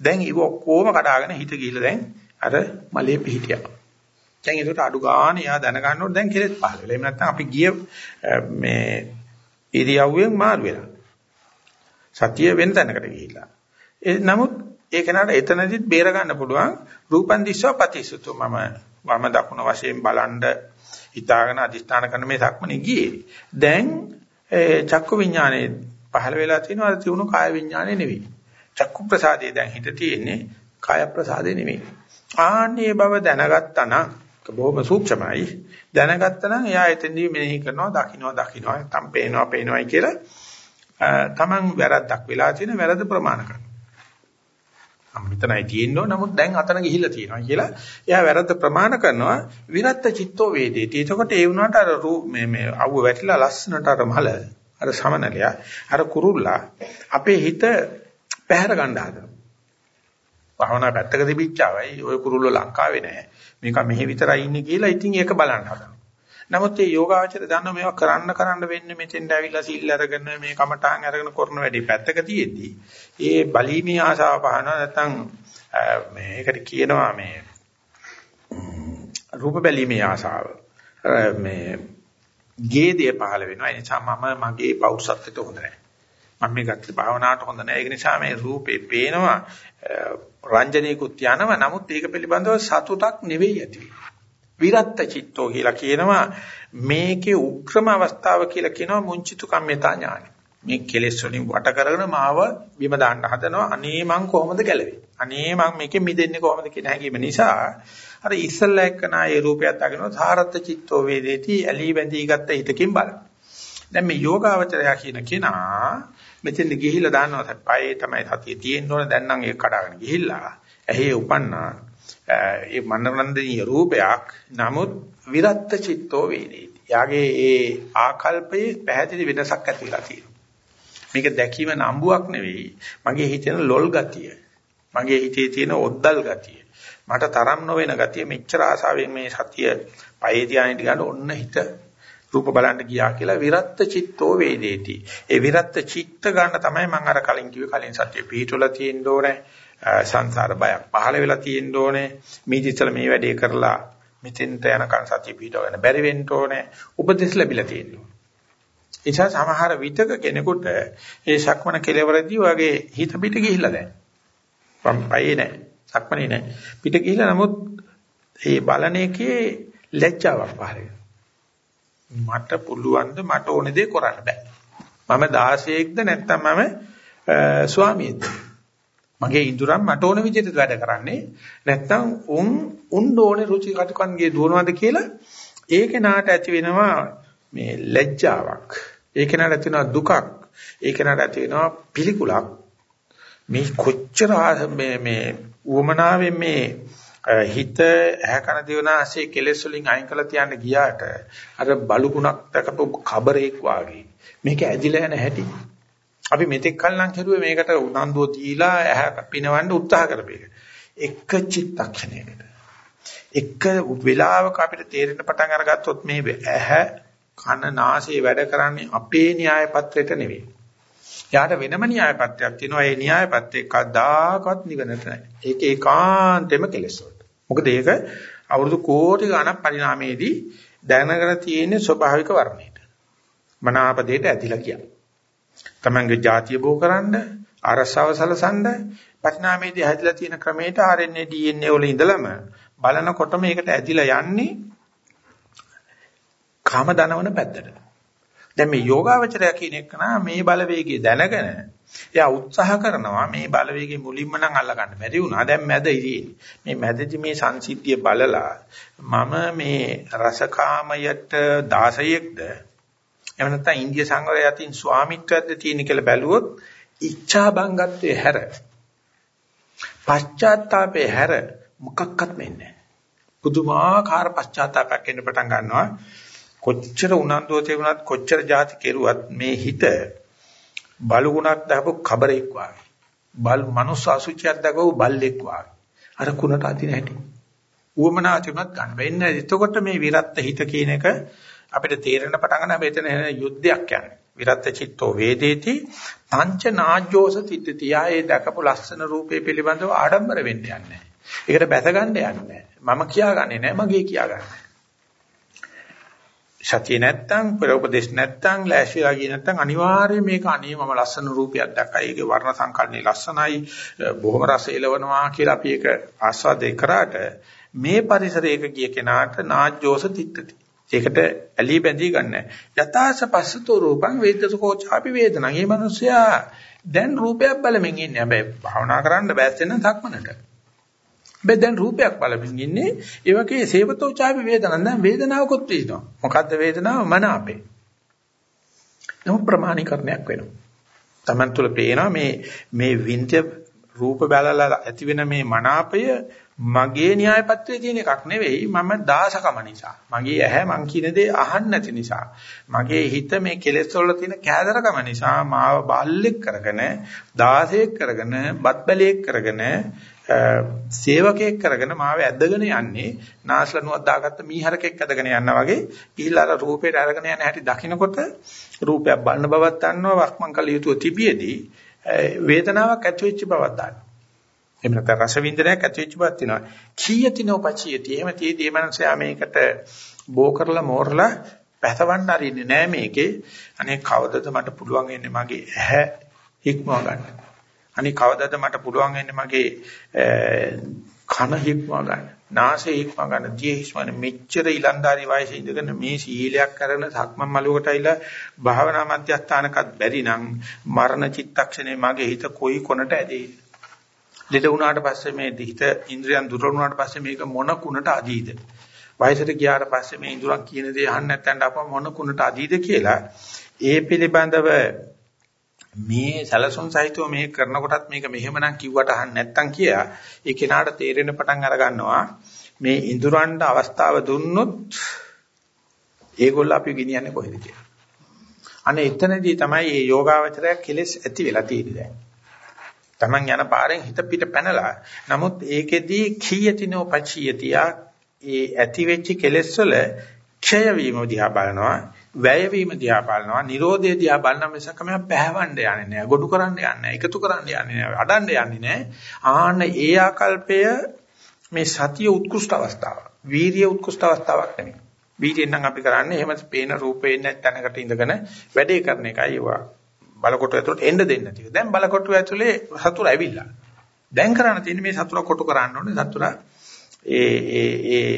දැන් ඉව ඔක්කොම කඩාගෙන හිත ගිහිල්ලා දැන් අර මලේ පිහිටියා. දැන් ඒකට අඩු ගන්න යා දැනගන්න ඕනේ දැන් කෙලෙත් පහල වෙලා. එහෙම නැත්නම් අපි ගිය මේ ඉරියව්වෙන් මාරු වෙලා. සතිය වෙන තැනකට ගිහිල්ලා. ඒ නමුත් ඒ කෙනාට එතනදිත් බේර ගන්න පුළුවන් රූපන් දිස්වා පතිසුතු මම වම දකුණ වශයෙන් බලන්ඩ හිතාගෙන අදිස්ථාන කරන මේ සක්මනේ ගියේ. දැන් චක්කු විඥානේ පහළ වෙලා තියෙනවා අර තියුණු කාය විඥානේ නෙවෙයි. චක්කු ප්‍රසාදේ දැන් හිත තියෙන්නේ කාය ප්‍රසාදේ නෙවෙයි. ආන්නේ බව දැනගත්තා නම් බොහොම සූක්ෂමයි. දැනගත්තා නම් එයා එතෙන්දී මෙනෙහි කරනවා, දකින්නවා, දකින්නවා, තම් පේනවා, පේනවායි කියලා තමන් වැරද්දක් වෙලා තියෙන වැරද්ද ප්‍රමාණ කරනවා. මෙතනයි තියෙන්න ඕන නමුත් දැන් අතන ගිහිල්ලා තියෙනවා කියලා එයා වැරද්ද ප්‍රමාණ කරනවා විරත්ත චිත්තෝ වේදේති. එතකොට ඒ වුණාට අර මේ මේ අවුව වැටිලා ලස්සනට අර මල අර සමනලයා අර කුරුල්ලා අපේ හිත පැහැර ගන්න හදනවා. භවනා පැත්තක තිබිච්චවයි ওই කුරුල්ල ලංකාවේ නැහැ. මේක මෙහෙ විතරයි ඉන්නේ කියලා ඉතින් ඒක බලන්න හදනවා. නමුත් මේ යෝගාචර දන්න මේවා කරන්න කරන්න වෙන්නේ මෙතෙන්ට ඇවිල්ලා සිල් අරගෙන මේ කමඨාන් අරගෙන කරන වැඩි පැත්තක තියෙද්දි ඒ බලීමේ ආශාව පහන නැත්නම් මේකට කියනවා මේ රූප බැලීමේ ආශාව මේ ගේදේ පහළ වෙනවා. ඒ නිසා මම මගේ පෞරුෂත්වයට හොඳ නැහැ. මම මේ ගත්ත භාවනාවට හොඳ නැහැ. ඒක නිසා මේ රූපේ පේනවා. රංජනීකුත් යනවා නමුත් ඒක පිළිබඳව සතුටක් නෙවෙයි ඇති වෙන්නේ විරත්ත චිත්තෝ කියලා කියනවා මේකේ උක්‍රම අවස්ථාව කියලා කියනවා මුංචිතු කම්මිතා ඥානයි. මේ කෙලෙස් වලින් වට කරගෙන මාව බිම දාන්න හදනවා. අනේ මං කොහොමද ගැලවෙන්නේ? අනේ මං මේකෙ මිදෙන්නේ කොහොමද කියන හැඟීම නිසා අර ඉස්සල්ලා එක්කනා ඒ රූපයත් අගනවා සාරත්ත චිත්තෝ වේදේති ඇලී බැඳී ගත්ත හිතකින් බලන. දැන් මේ යෝගාවචරය කියන කෙනා මෙතෙන් ගිහිල්ලා දානවා පයේ තමයි සතිය තියෙන්න ඕන දැන් නම් ඒක කඩාගෙන ගිහිල්ලා ඇහි උපන්නා ඒ මනරන්දනීය රූපයක් නමුත් විරත්ත චිත්තෝ වේදේති. යාගේ ඒ ආකල්පයේ පැහැදිලි වෙනසක් ඇති වෙලා තියෙනවා. මේක දැකීම නම්බුවක් නෙවෙයි. මගේ හිතේන ලොල් ගතිය. මගේ හිතේ තියෙන ඔද්දල් ගතිය. මට තරම් නොවන ගතිය මෙච්චර ආසාවෙන් මේ සතිය පයේ ධානයට ගන්න ඔන්න හිත රූප බලන්න ගියා කියලා විරත්ත චිත්තෝ වේදේති. ඒ විරත්ත චිත්ත ගන්න තමයි මම අර කලින් කිව්වේ කලින් සතිය පිහිටුල තියෙන්න ඕනේ. සංසාර බයක් පහළ වෙලා තියෙන්න ඕනේ. මීදිස්සල මේ වැඩේ කරලා මෙතෙන්ට යනකන් සතිය පිටව ගන්න බැරි වෙන්න ඕනේ. උපදෙස් ලැබිලා තියෙනවා. එචා සමහර විතක කෙනෙකුට ඒ සක්මන කෙලවරදී වගේ හිත පිට ගිහිල්ලා දැන්. වම් පයේ නැහැ. සක්මනේ නැහැ. පිට ගිහිල්ලා නමුත් ඒ බලන එකේ ලැජ්ජාවක් පහළ මට පුළුවන් ද මට ඕනේ දේ කරන්න බෑ. මම 16ක්ද නැත්නම් මම ස්වාමියෙක්ද? මගේ ඉඳුරන් මට ඕන විදිහට වැඩ කරන්නේ නැත්නම් උන් උන් ඕනේ රුචි කටුකන්ගේ දුවනවාද කියලා ඒක නාට ඇති වෙනවා මේ ලැජ්ජාවක් ඒක නාට ඇති වෙනවා දුකක් ඒක නාට ඇති වෙනවා පිළිකුලක් මේ කොච්චර මේ මේ උවමනාවෙන් මේ හිත ඇහැකන දිවනාසේ කෙලෙස් වලින් අයින් කරලා තියන්න ගියාට අර බලුකුණක් දකපු කබරේක් වාගේ මේක ඇදිලා යන හැටි අපි මෙතෙක් කල් නම් කෙරුවේ මේකට උනන්දුව දීලා ඇහ පිනවන්න උත්සාහ කරපේක. එක චිත්තක්ෂණයකට. එක වෙලාවක අපිට තේරෙන්න පටන් අරගත්තොත් මේ ඇහ කන නාසය වැඩ කරන්නේ අපේ න්‍යාය පත්‍රයට නෙවෙයි. යාට වෙනම න්‍යාය පත්‍රයක් තියෙනවා. ඒ න්‍යාය පත්‍රේ කදාකවත් නිවනට නැහැ. ඒක ඒකාන්තෙම කෙලෙස් වලට. මොකද ඒක අවුරුදු කෝටි ගණන් පරිණාමයේදී දැනගෙන තියෙන ස්වභාවික වර්ණයට. මනාපදයට ඇදිලා කියන්නේ. තමන්ගේ ಜಾතිය බෝ කරන්න, අරසව සලසන්න, පරිණාමයේදී හැදිලා තියෙන ක්‍රමයට RNA DNA වල ඉඳලම බලනකොට මේකට ඇදිලා යන්නේ කාම දනවන පැත්තට. දැන් මේ යෝගාවචරය කියන එක නා මේ බලවේගය දැනගෙන එයා උත්සාහ කරනවා මේ බලවේගයේ මුලින්ම නම් අල්ලගන්න බැරි වුණා. දැන් මැද ඉරියේ. මේ මැදදී මේ සංසිද්ධිය බලලා මම මේ රසකාමයට 16ක්ද එහෙම නැත්නම් ඉන්දිය සංවරය යටින් ස්වාමිත්වයක්ද තියෙන කියලා බැලුවොත් ඉච්ඡා බංගත්වයේ හැර පශ්චාත්තාපේ හැර මොකක්වත් වෙන්නේ නැහැ. පුදුමාකාර පශ්චාත්තාපයක් එන්න පටන් ගන්නවා. කොච්චර උනන්දුව තිබුණත් කොච්චර જાති කෙරුවත් මේ හිත බලුණක් දහපු කබරෙක් වාගේ. බල් මනුස්ස අසුචියක් දකව බල්ලෙක් වාගේ. අර කුණට අදින හැටි. ඌමනා තිබුණත් ගන්න වෙන්නේ. එතකොට මේ විරත් හිත කියන එක අපිට තේරෙන පටන් ගන්න මෙතන යුද්ධයක් යන්නේ. විරත් චිත්තෝ වේදේති පංච නාජ්ජෝස තිට්ඨිය. ආයේ දකපු ලස්සන රූපේ පිළිබඳව ආඩම්බර වෙන්න යන්නේ. ඒකට බැස ගන්න යන්නේ. මම කියාගන්නේ නැහැ මගේ කියාගන්නේ. සතිය නැත්තම් ප්‍රෝපදේශ නැත්තම් ලෑස්තිලා ගියේ නැත්තම් අනිවාර්යයෙන් මේක අනේ මම ලස්සන රූපයක් දැක්කා. ඒකේ වර්ණ සංකල්පනේ ලස්සනයි. බොහොම රස එලවනවා කියලා අපි ඒක ආස්වාදේ කරාට මේ පරිසරයක ගිය කෙනාට නාජ්ජෝස තිත්තති. ඒකට ඇලී බැඳී ගන්න. යථාස පස්සතෝ රූපං වේදසකෝ ചാපි වේදනං. මේ මිනිස්සයා දැන් රූපයක් බලමින් ඉන්නේ. හැබැයි භාවනා කරන්න බැස්සෙන සක්මනට. හැබැයි දැන් රූපයක් බලමින් ඉන්නේ. ඒ වගේ සේවතෝ ചാපි වේදනං. දැන් වේදනාවකුත් තියෙනවා. මොකද්ද වේදනාව? මන අපේ. නමුත් ප්‍රමාණීකරණයක් වෙනවා. Taman තුල පේනවා මේ මේ වින්ත්‍ය රූප බලලා ඇති වෙන මේ මනාපය මගේ න්‍යාය පත්‍රයේ තියෙන එකක් නෙවෙයි මම දාසකම නිසා මගේ ඇහැ මං කියන දේ අහන්න නැති නිසා මගේ හිත මේ කෙලෙස් වල තියෙන කෑදරකම නිසා මාව බල්ලෙක් කරගෙන දාසයෙක් කරගෙන බත් බැලේක් කරගෙන සේවකයෙක් කරගෙන මාව ඇදගෙන යන්නේ නාස්ලනුවක් දාගත්ත මීහරකෙක් ඇදගෙන යනවා වගේ ගිහිල්ලා අර රූපේට අරගෙන යන හැටි දකිනකොට රූපයක් බලන බවක් දන්නවා වක්මන් කළ යුතුව තිබියදී වේදනාවක් ඇති වෙච්ච බවක් දන්නවා. එහෙම නැත්නම් රස වින්දනයක් ඇති වෙච්ච බවක් තියෙනවා. කීයතිනෝ පචියති එහෙම තියදී මනසයා මේකට බෝ කරලා මෝරලා පැතවන්න අරින්නේ නෑ මේකේ. අනේ කවදද මට පුළුවන් වෙන්නේ මගේ ඇහැ හික්මව ගන්න. අනේ කවදද මට පුළුවන් වෙන්නේ මගේ කන හික්මව ගන්න නාසය හික්මව ගන්න දිය හිස්මන මෙච්චර ඉලන්දාරි වයසේ ඉඳගෙන මේ සීලයක් කරන සක්මන් මළුවකට ඇවිල්ලා භාවනා මධ්‍යස්ථානකත් බැරි නම් මරණ චිත්තක්ෂණේ මගේ හිත කොයි කොනට ඇදෙයිද ලෙඩ වුණාට පස්සේ මේ හිත ඉන්ද්‍රියන් දුර්වල වුණාට පස්සේ මේක මොන කුණට අදීද? වයසට ගියාට පස්සේ මේ ඉඳුරන් කියන දේ අහන්න නැත්නම් අපව මොන කුණට අදීද කියලා ඒ පිළිබඳව මේ සැලසුම් සහිතව මේ කරනකොටත් මේක මෙහෙමනම් කිව්වට අහන්න නැත්නම් කියා ඒ කෙනාට තේරෙන පටන් අර ගන්නවා මේ ඉඳුරන්ට අවස්ථාව දුන්නොත් ඒගොල්ලෝ අපි ගෙනියන්නේ කොහෙද කියලා. අනේ එතනදී තමයි මේ යෝගාවචරය කෙලස් ඇති වෙලා තියෙන්නේ දැන්. Taman යන පාරෙන් හිත පිට පැනලා. නමුත් ඒකෙදී කීයතිනෝ පචියතියා ඒ ඇති වෙච්ච කෙලෙස් වල ක්ෂය වීම දිහා බලනවා, වැය වීම දිහා බලනවා, Nirodhe දිහා බලන මිසක මම පැහැවන්න යන්නේ නැහැ, ගොඩු කරන්න යන්නේ නැහැ, එකතු කරන්න යන්නේ නැහැ, අඩන්න යන්නේ නැහැ. ආන්න ඒ ආකල්පය මේ සතිය උත්කෘෂ්ඨ අවස්ථාවක්. වීරිය උත්කෘෂ්ඨ අවස්ථාවක් නෙමෙයි. වීර්යයෙන් නම් අපි කරන්නේ එහෙම පේන රූපේ නැත්නම්කට ඉඳගෙන වැඩේ කරන එකයි ඒවා. බලකොටු ඇතුළට එන්න දෙන්නේ නැතිව. දැන් බලකොටු ඇතුලේ සතුර ඇවිල්ලා. දැන් කරන්න තියෙන්නේ මේ සතුර කොටු කරන්න ඕනේ. සතුර ඒ ඒ ඒ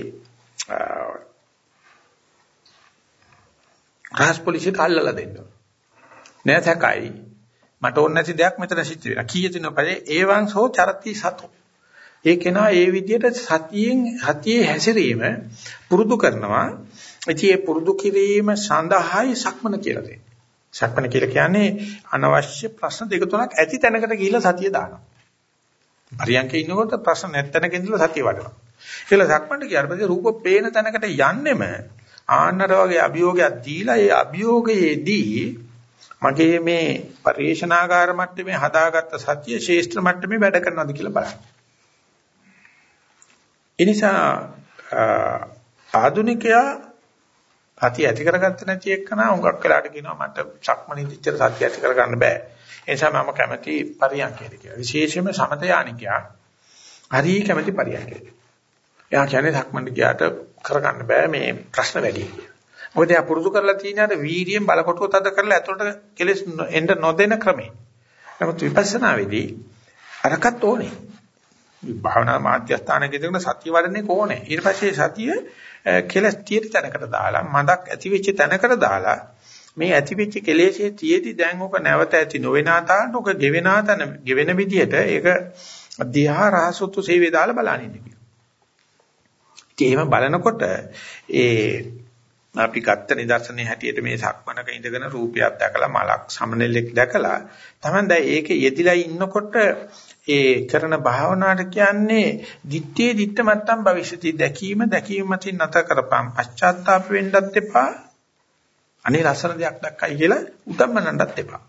රාජ් පොලිසියට අල්ලලා දෙන්න. නෑ සැකයි. මට ඕන නැති දෙයක් මෙතන සිද්ධ වෙනවා. කීය දිනක පස්සේ ඒවං සෝ චරති සතෝ. ඒ කෙනා ඒ විදිහට සතියෙන් සතියේ හැසිරීම පුරුදු කරනවා. ඉතින් ඒ පුරුදු කිරීම සඳහායි සක්මන කියලා දෙන්නේ. සක්මන කියලා කියන්නේ අනවශ්‍ය ප්‍රශ්න දෙක තුනක් ඇති තැනකට ගිහිල්ලා සතිය දානවා. පරියන්කේ ඉන්නකොට ප්‍රශ්න නැත්තැනක ඉඳලා සතිය වඩනවා. කියලා සක්මන්ට ගියාට පස්සේ රූප පේන තැනකට යන්නෙම ආන්නර වගේ අභියෝගයක් දීලා ඒ අභියෝගයේදී මගේ මේ පරිේශනාකාර මට්ටමේ හදාගත්ත සතිය ශේෂ්ත්‍ර මට්ටමේ වැඩ කරනවද කියලා බලන්න. ඒ නිසා ආධුනිකයා සතිය ඇති කරගත්තේ නැති එක්කන උඟක් වෙලාට කියනවා මට සක්මණේ දිච්චර සතිය ඇති කරගන්න බෑ. ඒ නිසා මම කැමති පරියන්කේද කියලා. විශේෂයෙන්ම සමත යානිකයා හරි කැමති පරියන්කේද. එයා කියන්නේ සක්මණේ ගියාට කරගන්න බෑ මේ ප්‍රශ්න වැඩි කියලා. මොකද එයා පුරුදු කරලා තියෙන අර වීර්යයෙන් බලකොටුව තද කරලා ඇතුළට කෙලස් එන්න නොදෙන ක්‍රමේ. නමුත් විපස්සනාවේදී අරකට ඕනේ. භාවනා මාධ්‍යස්ථානයේ ඉඳගෙන සතිය වඩන්නේ කොහොනේ. ඊට පස්සේ සතිය කෙලස් තියෙන තැනකට දාලා මදක් ඇති වෙච්ච තැනකට දාලා මේ ඇතිවෙච්ච කෙලෙසේ තියේදී දැන් ඔක නැවත ඇති නොවෙන තාට ඔක ගෙවෙන තන ගෙවෙන විදියට ඒක දිහා රහසොත්තු සේවය දාලා බලන්න ඉන්න කියනවා. එහෙම බලනකොට ඒ අපි ගත්ත නිදර්ශනයේ හැටියට මේ සක්මනක ඉඳගෙන රූපයක් දැකලා මලක් සමනලෙක් දැකලා තමයි දැන් ඒකේ යෙදිලා ඉන්නකොට ඒ කරන භාවනාවට කියන්නේ දිත්තේ දිත්ත මත්තම් භවිෂති දැකීම දැකීම මතින් නැත කරපම්. පශ්චාත්තාප වෙන්නත් එපා. අනේ ලස්සන දෙයක් දැක්කයි කියලා උදම්මනන්නත් එපා.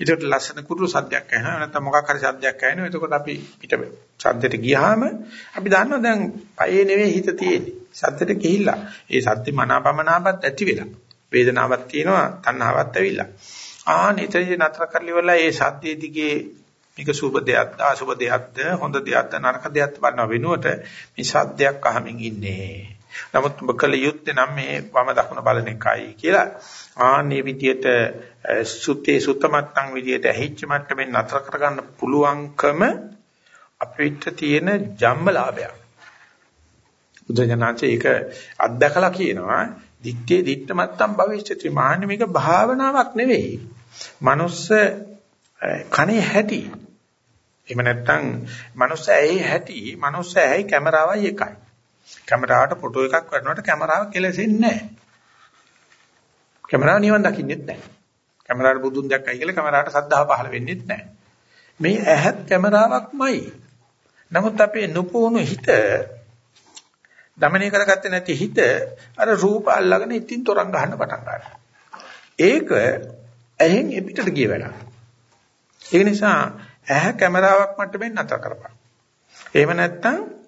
ඒකට ලස්සන කුරු සද්දයක් ඇහෙනවා. නැත්නම් මොකක් හරි සද්දයක් ඇහෙනවා. එතකොට අපි පිට සද්දෙට ගියාම අපි දන්නවා දැන් පයේ නෙවෙයි හිත තියෙන්නේ. සද්දෙට ගිහිල්ලා ඒ සද්ද මනාපමනාපත් ඇති වෙලා වේදනාවක් තියෙනවා තණ්හාවක් ඇවිල්ලා. ආ නිතරදී නතර කරලිවලා ඒ සද්දේ දිගේ මේක සුබ දෙයක්ද අසුබ දෙයක්ද හොඳ දෙයක්ද නරක දෙයක්ද බලන වෙනුවට මේ සද්දයක් අහමින් ඉන්නේ. නමුත් ඔබ කල යුත්තේ නම් මේ වම දකුණ බලන එකයි කියලා ආන්නේ විදියට සුත්තේ සුත්තමත්නම් විදියට ඇහිච්ච මට්ටමින් නතර කරගන්න පුළුවන්කම අපිට තියෙන ජම්මලාභයක්. බුදුජානනාංශ ඒක අත්දකලා කියනවා දිත්තේ දිත්තමත්නම් භවිෂ්‍යති මාන්නේ මේක භාවනාවක් නෙවෙයි. මනුස්ස කනේ හැටි. එහෙම නැත්නම් මනුස්ස ඇහි හැටි, මනුස්ස ඇහි කැමරාවයි එකයි. කැමරාවට ෆොටෝ එකක් වඩනකොට කැමරාව කෙලෙසෙන්නේ නැහැ. කැමරාව නිවන් දකින්නෙත් නැහැ. කැමරාවට බුදුන් දැක්කයි කියලා කැමරාවට සද්ධාව පහළ වෙන්නෙත් නැහැ. මේ ඇහත් කැමරාවක්මයි. නමුත් අපේ නුපුහුණු හිත දමනය කරගත්තේ නැති හිත අර රූප අල්ලගෙන ඉතින් තරංග ගන්න පටන් ගන්නවා. ඒක ඇහෙන් එපිටට ගිය වැඩක්. ඒක නිසා ඇහ කැමරාවක් මට්ටමින් නතර කරපන්. එහෙම නැත්නම්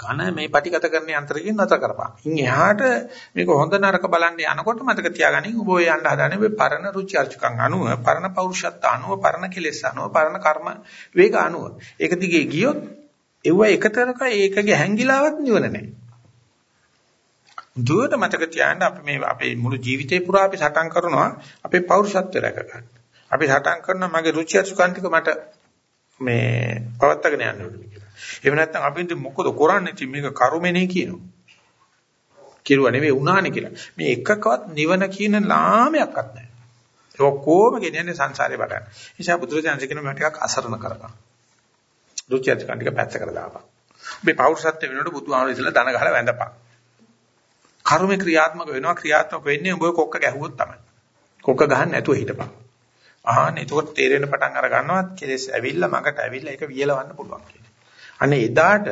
කන මේ පටිගත කරන යන්ත්‍රයෙන් නැතර කරපන්. ඉන් එහාට මේක හොඳ නරක බලන්න යනකොට මතක තියාගනින් ඔබ ඔය යන්න හදාන්නේ මේ පරණ රුචි අරුචිකම් අනුව, පරණ පෞරුෂත්ව අනුව, පරණ කෙලෙස් අනුව, පරණ කර්ම වේග අනුව. ඒක දිගේ ගියොත් ඒව එකතරක ඒකගේ හැංගිලාවක් නිවන නැහැ. දුවට මතක තියාගන්න අපි මේ අපේ මුළු ජීවිතේ පුරා අපි සටන් කරනවා අපේ පෞරුෂත්වය රැක ගන්න. අපි සටන් කරනවා මගේ රුචි අරුචිකම් ටික මට මේ පවත්තගෙන යන්න ඕනේ කියලා. එහෙම නැත්නම් අපි ඉතින් මොකද කරන්නේ ඉතින් මේක කරුමනේ කියනවා. කිරුවා නෙවෙයි උනානේ කියලා. මේ එකකවත් නිවන කියන ලාමයක්වත් නැහැ. ඒ ඔක්කොම ගෙනියන්නේ සංසාරේ බලන්න. ඒ නිසා බුදුරජාණන් කියන මේවා ටිකක් අසරණ කරපන්. රුචියත් කන් ටික පැත්තකට දාපන්. මේ පෞරුෂත්ව වෙනකොට බුදුහාමුදුරුවෝ ඉස්සලා දන ගහලා වැඳපන්. කර්ම ක්‍රියාත්මක වෙනවා ක්‍රියාත්මක වෙන්නේ උඹ කොක්ක ගැහුවොත් තමයි. කොක්ක ගහන්න නැතුව හිටපන්. ආහන එතකොට තේරෙන පටන් අර ගන්නවා කෙලස් ඇවිල්ලා මගට ඇවිල්ලා ඒක වියලවන්න පුළුවන් කියන්නේ. අනේ එදාට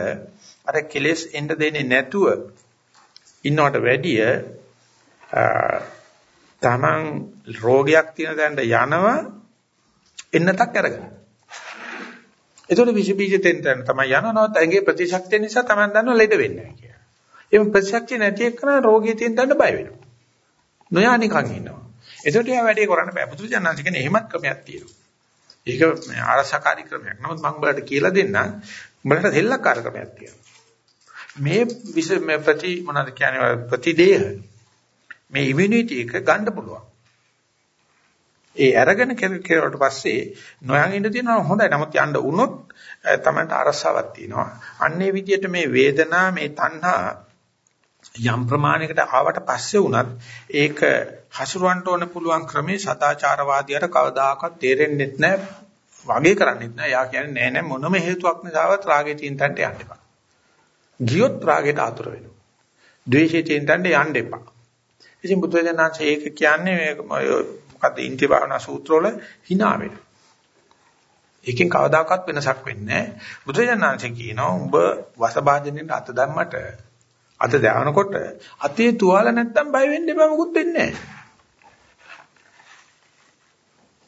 අර කෙලස් එන්න දෙන්නේ නැතුව ඉන්නවට වැඩිය තමන් රෝගයක් තියෙන තැනට යනවා එන්නතක් අරගෙන. ඒතකොට විස බීජ තෙන් තැන තමයි යනවනවත් ඇඟේ ප්‍රතිශක්තිය නිසා තමන් දන්නව ලෙඩ වෙන්නේ නැහැ කියලා. ඒ ප්‍රතිශක්තිය නැති එක්කන රෝගී තියෙන තැනට බය වෙනවා. නොයා නිකන් ඉන්නවා. ඒකට යා වැඩේ කරන්න බෑ. බුදුරජාණන් කියන්නේ එහෙමත් ක්‍රමයක් තියෙනවා. ඒක ආරසකාරී ක්‍රමයක්. නමුත් මම උඹලට කියලා දෙන්නම්. උඹලට දෙල්ලක්කාර ක්‍රමයක් තියෙනවා. මේ විස මේ ප්‍රති මොනවද කියන්නේ ප්‍රතිදේහ මේ ඉමුනිටි එක ගන්න පුළුවන්. ඒ අරගෙන කෙරුවට පස්සේ නොයන් ඉන්න තියෙනවා හොඳයි. නමුත් යන්න වුණොත් තමන්ට අරසාවක් තියෙනවා. අන්නේ විදිහට මේ වේදනා මේ තණ්හා යම් ප්‍රමාණයකට ආවට පස්සේ වුණත් ඒක හසුරවන්න ඕන පුළුවන් ක්‍රමේ සදාචාරවාදියාට කවදාකවත් තේරෙන්නේ නැහැ වගේ කරන්නේ නැහැ. යා කියන්නේ නෑ නෑ මොනම හේතුවක් නිසාවත් රාගේ තින්තන්ට යන්න එපා. ගියොත් රාගයට ආතුර වෙනවා. ද්වේෂයේ තින්තන්ට යන්න එපා. ඉතින් බුදුරජාණන් ඒක කියන්නේ මොකද්ද ඉන්ද්‍රිය භාවනා සූත්‍රවල hina වෙනවා. ඒකෙන් කවදාකවත් වෙනසක් වෙන්නේ නැහැ. බුදුරජාණන් කියනවා උඹ වසභාජනෙන් අත දැම්මට අත දානකොට අතේ තුවාල නැත්තම් බය වෙන්න එපා මොකුත් වෙන්නේ නැහැ.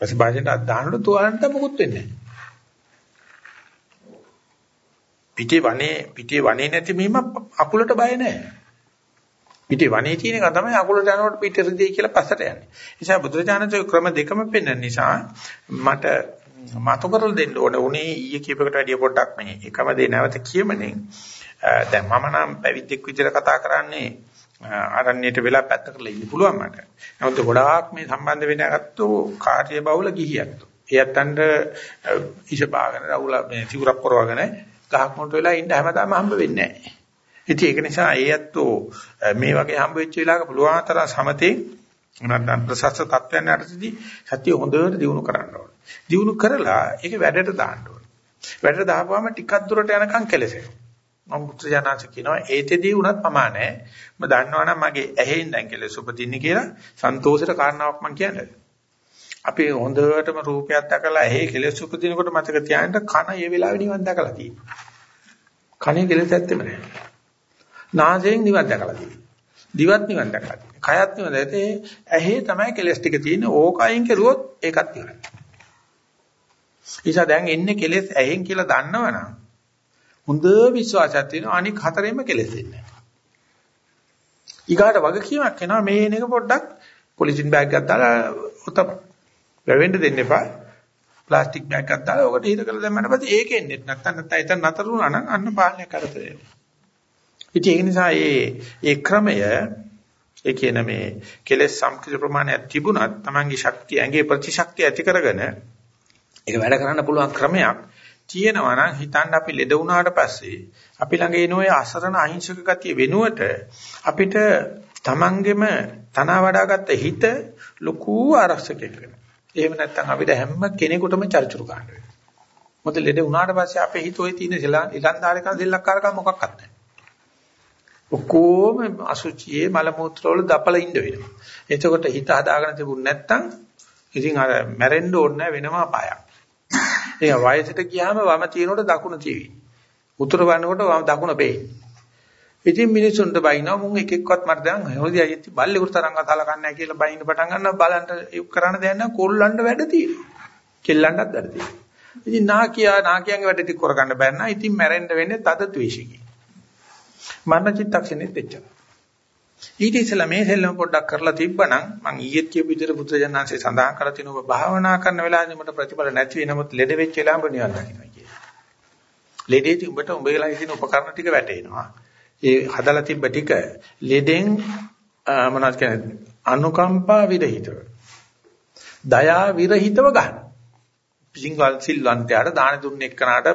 පස්සේ බාහිරට අත් දානකොට තුවාලන්ට මොකුත් වෙන්නේ නැහැ. පිටේ වනේ පිටේ වනේ නැති මීම අකුලට බය නැහැ. පිටේ වනේ තියෙන එක තමයි අකුලට යනකොට පිටේ රිදී කියලා පස්සට යන්නේ. ඒ නිසා බුදුරජාණන්ගේ ක්‍රම දෙකම පෙන්වන නිසා මට මතු කරලා දෙන්න ඕන උනේ ඊයේ කීපයකට වැඩිය පොඩ්ඩක් මේ එකම දේ නැවත කියමනේ. දැන් මම නම් පැවිද්දෙක් විදිහට කතා කරන්නේ ආරණ්‍යයට වෙලා පැත්ත කරලා ඉන්න පුළුවන් මට. නමුත් ගොඩාක් මේ සම්බන්ධ වෙන අගත්තෝ කාර්ය බහුල ගිහියක්. එයත්න්ට ඉෂ බාගෙන රවුල මේ සිවුරක් පරවගෙන ගහක් මොන්ට වෙලා ඉන්න හැමදාම හම්බ වෙන්නේ නැහැ. ඉතින් ඒක නිසා ඒ ඇත්තෝ මේ වගේ හම්බ වෙච්ච වෙලාවක පුළුවන් තරම් සමතේ නැත්නම් ප්‍රසස්ත තත්ත්වයන් යටතේදී සතිය හොඳට දියුණු කරන්න ඕනේ. දියුණු කරලා ඒක වැඩට දාන්න ඕනේ. වැඩට දාපුවාම ටිකක් දුරට යනකම් කෙලසෙනවා. මම පුත්‍රයන්ාංශ කියනවා ඒතෙදී උනත් පමානේ. මම දන්නවනම් මගේ ඇහෙන් දැන් කෙලෙස් උපදින්නේ කියලා සන්තෝෂයට කාරණාවක් මම කියන්නේ. අපි හොඳටම රූපයක් දැකලා ඇහි කෙලෙස් උපදිනකොට මතක තියාගන්න කන ඒ වෙලාවේ නිවන් දැකලා තියෙනවා. කනේ කෙලෙස් ඇත්තෙම නැහැ. නාසයෙන් නිවන් දැකලා තියෙනවා. දිවත් නිවන් දැකලා තියෙනවා. කයත් නිවන් දැකලා ඇහි තමයි කෙලෙස් ටික තියෙන්නේ. ඕකයින් කෙරුවොත් ඒකත් ඉවරයි. නිසා දැන් එන්නේ කෙලෙස් ඇහෙන් කියලා දන්නවනම් හොඳ විශ්වාසයක් තියෙනවා අනික හතරෙන්ම කෙලෙස් එන්නේ නැහැ. ඊගාට වගකීමක් එනවා මේ එන එක පොඩ්ඩක් පොලිතින් බෑග් එකක් දාලා උතප වැවෙන්න දෙන්න එපා. ප්ලාස්ටික් බෑග් එකක් දාලා ඔකට හිර කරලා දැම්මම පස්සේ ඒක එන්නේ නැත්නම් නැත්නම් එතන නතර වුණා නම් අන්න පාලනය කරතේ. ඉතින් ඒක නිසා මේ ඒ ක්‍රමය ඒ කියන මේ කෙලෙස් සම්පූර්ණ ප්‍රමාණයක් තිබුණත් Tamange ශක්තිය ඇඟේ ප්‍රතිශක්තිය ඇති කරගෙන ඒක වැඩ කරන්න පුළුවන් ක්‍රමයක් තියෙනවා නම් හිතන්න අපි ලෙඩ වුණාට පස්සේ අපි ළඟ එන ඔය අසරණ අහිංසක ගතිය වෙනුවට අපිට Tamanගෙම තනවා වඩාගත්ත හිත ලොකු ආරක්ෂකයක් වෙනවා. එහෙම නැත්නම් අපිට හැම කෙනෙකුටම චර්චුරු ගන්න වෙනවා. මොකද ලෙඩ වුණාට පස්සේ අපේ හිත ඔය තියෙන ඉලන්දාරිකන් සෙල්ලක්කාරකම් මොකක්වත් නැහැ. ඔක්කොම අසුචියේ මල මූත්‍ර වල දපල ඉඳ වෙනවා. එතකොට හිත හදාගෙන තිබුණ නැත්නම් ඉතින් අර මැරෙන්න ඕනේ වෙනම අපායක්. ඒ වයසට ගියාම වම තියෙනකොට දකුණ තියෙවි. උතුර වන්නකොට වම දකුණ පේන්නේ. ඉතින් මිනිසුන්ට බයිනවා මුන් එක එක්කවත් මට දැන් හොදි අයිති බල්ලෙකුට තරංග සලකන්නේ නැහැ කියලා බයින්න පටන් ගන්නවා බලන්න ඒක කරන්න දෙයක් නැහැ කොල්ලන්ට වැඩ තියෙනවා. කෙල්ලන්ටත් වැඩ තියෙනවා. ඉතින් නාකියා නාකියන්ගේ වැඩ ටික කරගන්න බැන්න. ඉතින් මැරෙන්න වෙන්නේ තද ද්වේෂිකයි. මරණ චිත්තක්ෂණෙත් එච්චර. ඊට ඉස්සෙල්ලා මේ සෙල්ලම පොඩ්ඩක් කරලා තිබ්බනම් මං ඊයේත් කියපු විදිහට බුදුජානන්සේ සඳහන් කරලා තිනු ඔබ භාවනා කරන වෙලාවෙදී මට ප්‍රතිඵල නැති වෙයි නමුත් ලෙඩ වෙච්ච වෙලාවම නිවන් දකින්නයි කියන්නේ. ලෙඩේදී උඹට උඹලා ඉතින් උපකරණ ටික වැටෙනවා. ඒ හදලා තිබ්බ ටික ලෙඩෙන් මොනවද කියන්නේ අනුකම්පා විරහිතව. දයා විරහිතව ගන්න. සිංගල් සිල්වන්තයාට දාන දුන්න එක්කනට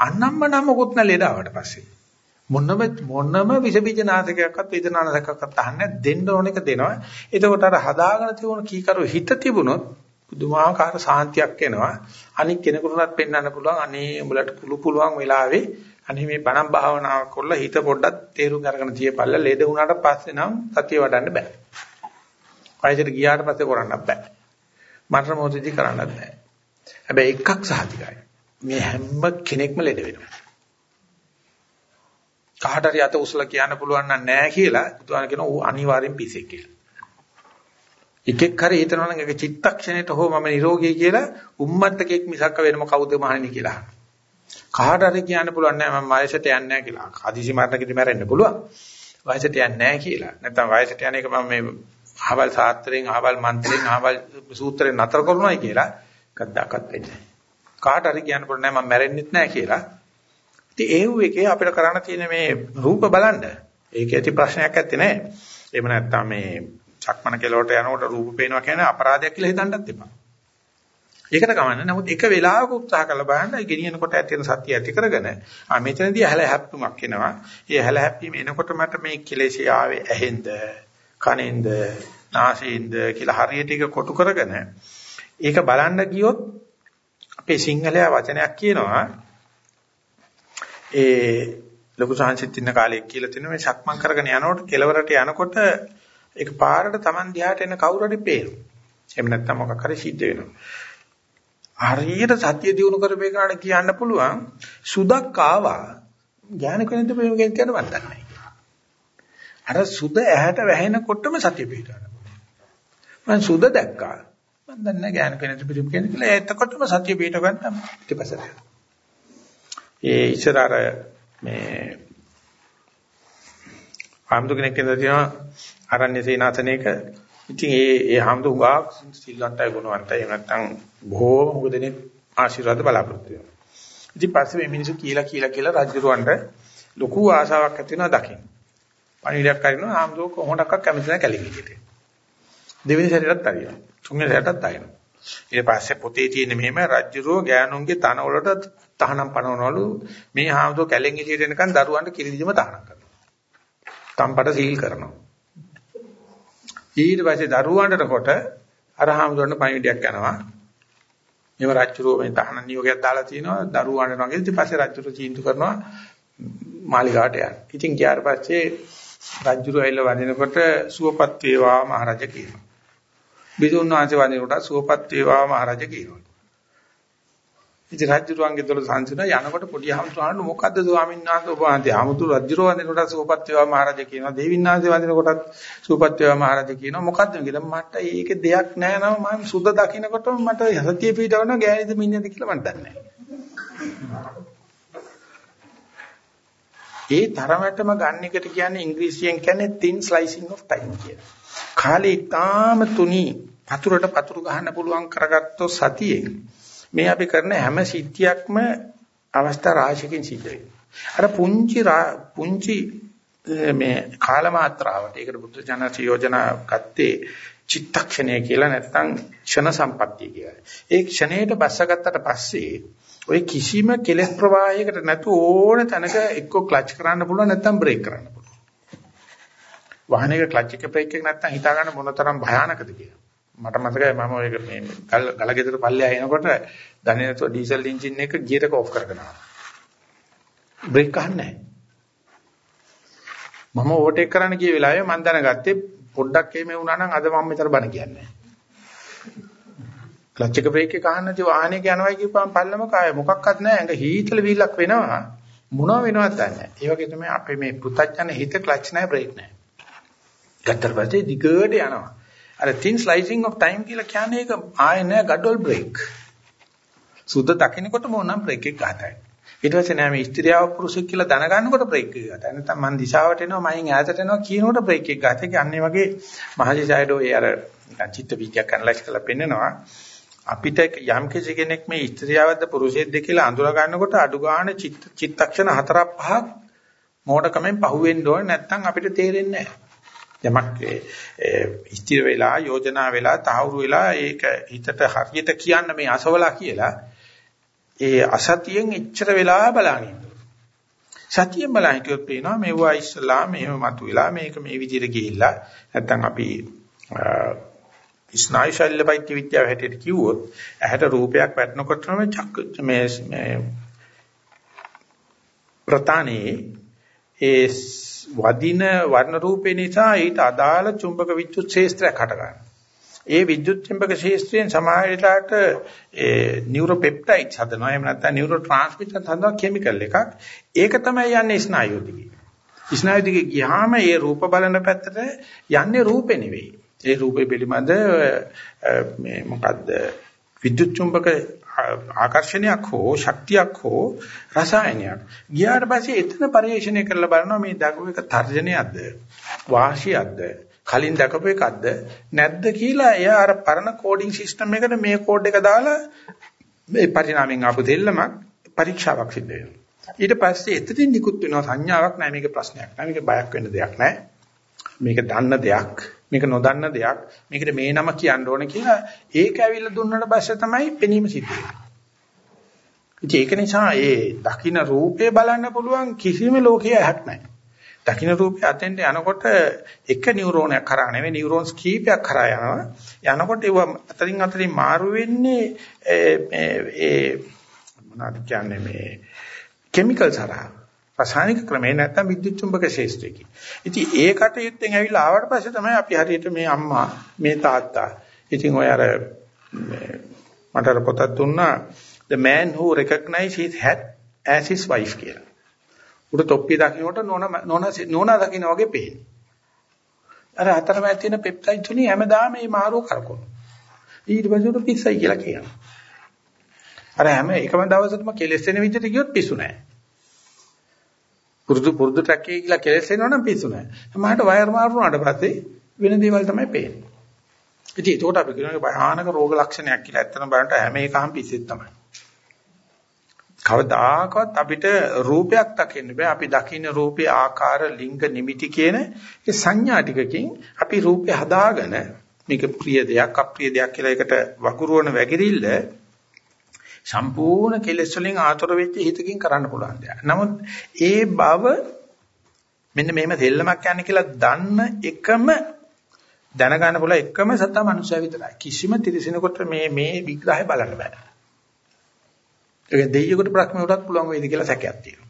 අන්නම්ම නම් මොකුත් නැ ලෙඩාවට පස්සේ. මොනම මොනම විස බීජ නාශකයක්වත් වේදනානාශකයක්වත් අහන්නේ දෙන්න ඕන එක දෙනවා. එතකොට අර හදාගෙන තියුණු කීකරු හිත තිබුණොත් පුදුමාකාර සාන්තියක් එනවා. අනික් කෙනෙකුටවත් පෙන්වන්න පුළුවන් අනේ උඹලට පුළු පුළුවන් වෙලාවේ අනේ මේ බණම් භාවනාව කරලා හිත පොඩ්ඩක් තේරුම් අරගෙන තියපල්ල ලෙඩ වුණාට පස්සේ නම් සතිය වඩන්න බෑ. වයසට ගියාට පස්සේ කරන්නත් බෑ. මරණ මොහොතදී කරන්නත් බෑ. හැබැයි එකක් සහතිකයි. මේ හැම කෙනෙක්ම ලෙඩ වෙනවා. කාට හරි අත උසලා කියන්න පුළුවන් නම් නෑ කියලා බුදුහාම කියනවා ඌ අනිවාර්යෙන් පිසෙක් කියලා. එකෙක් හරි හිතනවා නම් ඒක චිත්තක්ෂණයට හෝ මම නිරෝගී කියලා උම්මත්තකෙක් මිසක්ක වෙනම කවුද මහණෙනි කියලා. කාට හරි කියන්න පුළුවන් නෑ මම වයසට යන්නේ නෑ කියලා. හදිසි මරණකදී මැරෙන්න පුළුවන්. වයසට යන්නේ නෑ කියලා. නැත්නම් වයසට යන එක මම මේ අහවල් සාත්‍රයෙන් අහවල් මන්ත්‍රයෙන් අහවල් සූත්‍රයෙන් නතර කරුණායි කියලා කද්දාකත් වෙන්නේ නෑ. කාට හරි කියන්න පුළුවන් නෑ මම මැරෙන්නෙත් නෑ කියලා. ඉතින් ඒ වූ එකේ අපිට කරන්න තියෙන මේ රූප බලන්න. ඒක ඇති ප්‍රශ්නයක් ඇත්තේ නෑ. එහෙම නැත්නම් මේ සක්මන කෙලවට යනකොට රූප පේනවා කියන්නේ අපරාධයක් කියලා හිතන්නත් එපා. ඒකට කමන්නේ. නමුත් එක වෙලාවක උත්සාහ කරලා බලන්න ගෙනියනකොට ඇතින සතිය ඇති කරගෙන ආ මෙතනදී හැල හැප්පුමක් එනවා. ඒ හැල හැප්පීම එනකොට මට මේ කෙලෙසි ආවේ ඇහෙන්ද, කනෙන්ද, නාසයෙන්ද කියලා හරියට එක කොටු කරගෙන ඒක බලන්න ගියොත් අපේ සිංහලයා වචනයක් කියනවා ඒ ලොකු සංසිත් ඉන්න කාලේ කියලා තිනු මේ සක්මන් කරගෙන යනකොට කෙලවරට යනකොට ඒක පාරට Taman දිහාට එන කවුරු හරි පේනවා. එහෙම නැත්නම් මොකක් හරි සිද්ධ වෙනවා. හරියට සත්‍ය දිනු කරපේ කාට කියන්න පුළුවන් සුදක් ආවා. ඥාන කෙනෙක්ද මේ කෙනෙක් කියන්න මන් දන්නේ අර සුද ඇහැට වැහෙනකොටම සත්‍ය පිටවන්න මම සුද දැක්කා. මන් දන්නේ ඥාන කෙනෙක්ද පිළිම කෙනෙක් කියලා. එතකොටම සත්‍ය පිටව ගන්න ඊටපස්සේ ඒ ඉස්සර අර මේ ආම්දු කෙනෙක් කියලා තියෙනවා අරණ්‍ය සේනාසනයක ඉතින් ඒ ඒ හැමදු උගා සිල්වන්තයි ගුණවන්තයි එහෙම නැත්නම් බොහෝම උගදෙනෙක් ආශිර්වාද බලාපොරොත්තු වෙනවා. ඉතින් පස්සේ මේ මිනිස්සු කියලා කියලා කියලා රජුරවන්ට ලොකු ආශාවක් ඇති වෙනවා දකින්න. පණිවිඩයක් කරනවා ආම්දෝ කොහොමඩක්ක කැමති නැහැ කැලිවිදිට. දෙවෙනි සැරේටත් හරියනවා. තුන්වෙනි සැරේටත් හරියනවා. ඊට පස්සේ පොතේ තියෙන මෙහෙම රජුරෝ ගෑනුන්ගේ තනවලට තහනම් පනවනවලු මේ ආම්දෝ කැලෙන් එළියට එනකන් දරුවන්ට කිරිදිම තහනම් කරනවා. තම්පට සීල් කරනවා. ඊට පස්සේ දරුවන්ටකොට අර හාමුදුරන්ට පණිවිඩයක් යනවා. මේව රජුරෝ මේ තහන නියෝගයක් දාලා තිනවා දරුවන්ට වගේ ඊට පස්සේ රජුරෝ චීන්තු කරනවා මාලිගාවට යන්න. ඉතින් ගියාට පස්සේ රජුරෝ ඇවිල්ලා වඳිනකොට සුවපත් වේවා මහරජා කියනවා. බිදුන් වහන්සේ වඳිනකොට සුවපත් වේවා මහරජා කියනවා. ඉතින් රජුරුවන්ගේ දොළ සංසිඳන යනකොට පොඩි හමුතුරාට මොකද්ද ස්වාමීන් වහන්සේ ඔබ වහන්සේ හමුතුරු රජුරුව වඳිනකොට සූපත් වේවා මහරජා කියනවා. දේවින්නාංශේ වඳිනකොටත් සූපත් වේවා මහරජා කියනවා. මොකද්ද කියලා මට ඒකේ දෙයක් නැහැ නම මම සුද්ධ දකින්නකොට මට සතිය පිටවන ගෑනිද මිනිහද කියලා මට දන්නේ ඒ තරමටම ගන්න එකට කියන්නේ ඉංග්‍රීසියෙන් කියන්නේ thin slicing of time කියලා. කාලේ ඊටාම තුනි පතුරට පතුරු ගහන්න පුළුවන් කරගත්තොත් සතියේ මේ අපි කරන හැම සිද්ධියක්ම අවස්ථා රාශියකින් සිද්ධ වෙනවා. අර පුංචි පුංචි මේ කාල මාත්‍රාවට ඒකට බුද්ධ ජනක යෝජනා ගත්තේ චිත්තක්ෂණය කියලා නැත්නම් ක්ෂණ සම්පත්තිය කියලා. ඒ ක්ෂණයට බස්සගත්තට පස්සේ ඔය කිසිම කෙලෙස් ප්‍රවාහයකට නැතු ඕන තැනක එක්ක ක්ලච් කරන්න පුළුවන් නැත්නම් බ්‍රේක් කරන්න පුළුවන්. වාහනයක ක්ලච් එක බ්‍රේක් එක නැත්නම් හිතා ගන්න මොනතරම් භයානකද කියලා. මට මතකයි මම ඔය මේ ගල ගල ගෙදර පල්ලෙහා එනකොට දන්නේ නැතුව ඩීසල් එන්ජින් එක ගියර් එක ඔෆ් කරගෙන ආවා. බ්‍රේක් ගන්නෑ. මම ඕවර්ටේක් කරන්න ගිය වෙලාවේ මම දැනගත්තේ පොඩ්ඩක් එහෙම වුණා නම් අද මම මෙතන බණ කියන්නේ ක්ලච් එක බ්‍රේක් එක ගන්න නැති වාහනේ යනවා කියපම් පල්ලම කාය මොකක්වත් නැහැ ඇඟ හීතල වීලක් වෙනවා මොනව වෙනවද දන්නේ නැහැ. ඒ වගේ තමයි අපේ මේ පුතඥන හිත ක්ලච් නැහැ බ්‍රේක් නැහැ. ගත්තට පස්සේ දිගට යනවා. අර thin slicing of time කියලා කියන්නේ ඒක ආයෙ නෑ gadol break. සුද්ධ දකින්නකොට මොනනම් break එක ගන්නයි. ඊට පස්සේ නෑ මේ ස්ත්‍රියව පුරුෂයෙක් කියලා දැනගන්නකොට break එක ගන්නවා. නැත්නම් මං දිශාවට එනවා මයින් ඈතට එනවා කියනකොට break එක ගන්නවා. ඒක අන්නේ වගේ මහජීසයිඩෝ ඒ අර චිත්ත විද්‍යාවක් ඇනලයිස් කරලා පෙන්නනවා. අපිට යම් කෙනෙක් මේ ස්ත්‍රියවද්ද පුරුෂයෙක්ද කියලා අඳුර ගන්නකොට අඩු ගන්න චිත්තක්ෂණ හතරක් පහක් මෝඩකමෙන් පහුවෙන්න ඕනේ නැත්නම් අපිට තේරෙන්නේ නැහැ. යමක් ස්ථිර වෙලා යෝජනා වෙලා තහවුරු වෙලා ඒක හිතට හරියට කියන්න මේ අසවලා කියලා ඒ අසතියෙන් එච්චර වෙලා බලන්නේ සතියෙන් බලන හිටියොත් පේනවා මේවා ඉස්සලා මෙහෙම මතුවෙලා මේක මේ විදිහට ගිහිල්ලා නැත්තම් අපි ස්නායු ශල්‍ය වෛද්‍ය විද්‍යාව හැටියට කිව්වොත් ඇහැට රූපයක් වැටෙනකොටම චක්ක මේ මේ ප්‍රතානේ ඒ වදින වර්ණ රූපේ නිසා ඊට අදාළ චුම්බක විද්‍යුත් ක්ෂේත්‍රයක් හටගන්නවා. ඒ විද්‍යුත් චුම්බක ක්ෂේත්‍රයෙන් සමාහයලාට ඒ නියුරෝපෙප්ටයිඩ්ස් හදනවා. එහෙම නැත්නම් නියුරෝ ට්‍රාන්ස්මිටර් හදනවා කිමිකල් එකක්. ඒක තමයි යන්නේ ස්නායු දිගේ. ස්නායු දිගේ ගියාම ඒ රූප බලන පැත්තට යන්නේ රූපේ නෙවෙයි. ඒ රූපේ පිළිබඳ මේ මොකද්ද විද්‍යුත් චුම්බක ආකර්ෂණයක් හෝ ශක්තියක් හෝ රසායනයක්. ගියාට පස්සේ එතන පරිශ්‍රණය කරලා බලනවා මේ දකපු එක තර්ජනයක්ද? වාසියක්ද? කලින් දකපු එකක්ද? නැද්ද කියලා එයා අර පරණ කෝඩින් සිස්ටම් එකට මේ කෝඩ් එක දාලා මේ පරිණාමයෙන් ආපු දෙල්ලමක් පරීක්ෂාවක් සිද්ධ වෙනවා. ඊට පස්සේ එතනින් නිකුත් වෙනවා. සංඥාවක් නැහැ. මේක ප්‍රශ්නයක් නැහැ. මේක බයක් වෙන්න දෙයක් නැහැ. මේක දන්න දෙයක්. මේක නොදන්න දෙයක් මේකට මේ නම කියන්න ඕනේ කියලා ඒක ඇවිල්ලා දුන්නට පස්සේ තමයි පෙනීම සිද්ධ වෙන්නේ. ඒක නිසා ඒ දකින්න රූපේ බලන්න පුළුවන් කිසිම ලෝකයේ ඇහක් නැහැ. දකින්න රූපය අතෙන්ට යනකොට එක නියුරෝනයක් කරා නෙවෙයි නියුරෝන්ස් කීපයක් කරා යනවා. යනකොට ඒව අතරින් අතරින් මාරු වෙන්නේ ඒ මොනවද කියන්නේ මේ කිමිකල්ස් හරහා. රසායනික ක්‍රමේ නැත්තම් විද්‍යුත් චුම්බක ශේෂ්ත්‍රයකින්. ඉතින් ඒ කටයුත්තෙන් ඇවිල්ලා ආවට පස්සේ තමයි අපි හරියට මේ අම්මා මේ තාත්තා. ඉතින් ඔය අර මට අර පොතක් දුන්නා the man who recognized his hat as his wife කියලා. උඩ තොප්පිය දකින්නකොට නෝන නෝන නෝනා දකින්න වගේ පේන්නේ. අර අතරමැද තියෙන පෙප්ටයිඩ් තුනේ හැමදාම මේ මාරෝ කරකවන. ඊට පස්සේ උඩ පිස්සයි කියලා කියනවා. අර හැම එකම දවසකම කෙලස් වෙන විදිහට ගියොත් පිස්සු නැහැ. පුරුදු පුරුදු ට්‍රැක් එකේ කියලා කෙලස් එනවනම් පිස්සු නැහැ. සමහරට වයර් මාරු වුණාට පස්සේ වෙන දේවල් තමයි පේන්නේ. ඉතින් ඒකට අපි කියනවා භයානක රෝග ලක්ෂණයක් කියලා. ඇත්තම බලන්න හැම එකම පිස්සෙත් තමයි. කවදාකවත් අපිට රූපයක් දකින්න බෑ. අපි දකින්න රූපේ ආකාර, ලිංග, නිමිති කියන ඒ සංඥා ටිකකින් අපි රූපේ හදාගෙන මේක ප්‍රිය දෙයක්, අප්‍රිය දෙයක් කියලා එකට වගුරුවන වැగిරිල්ල සම්පූර්ණ කෙලෙස් වලින් ආතර වෙච්ච හිතකින් කරන්න පුළුවන් දෙයක්. නමුත් ඒ බව මෙන්න මෙහෙම දෙල්ලමක් යන්නේ කියලා දන්න එකම දැනගන්න පුළුවන් එකම සතා මනුස්සයා විතරයි. කිසිම තිරසිනකොට මේ මේ විග්‍රහය බලන්න බෑ. ඒක දෙයියෙකුට ප්‍රඥාවටත් පුළුවන් වේද කියලා සැකයක් තියෙනවා.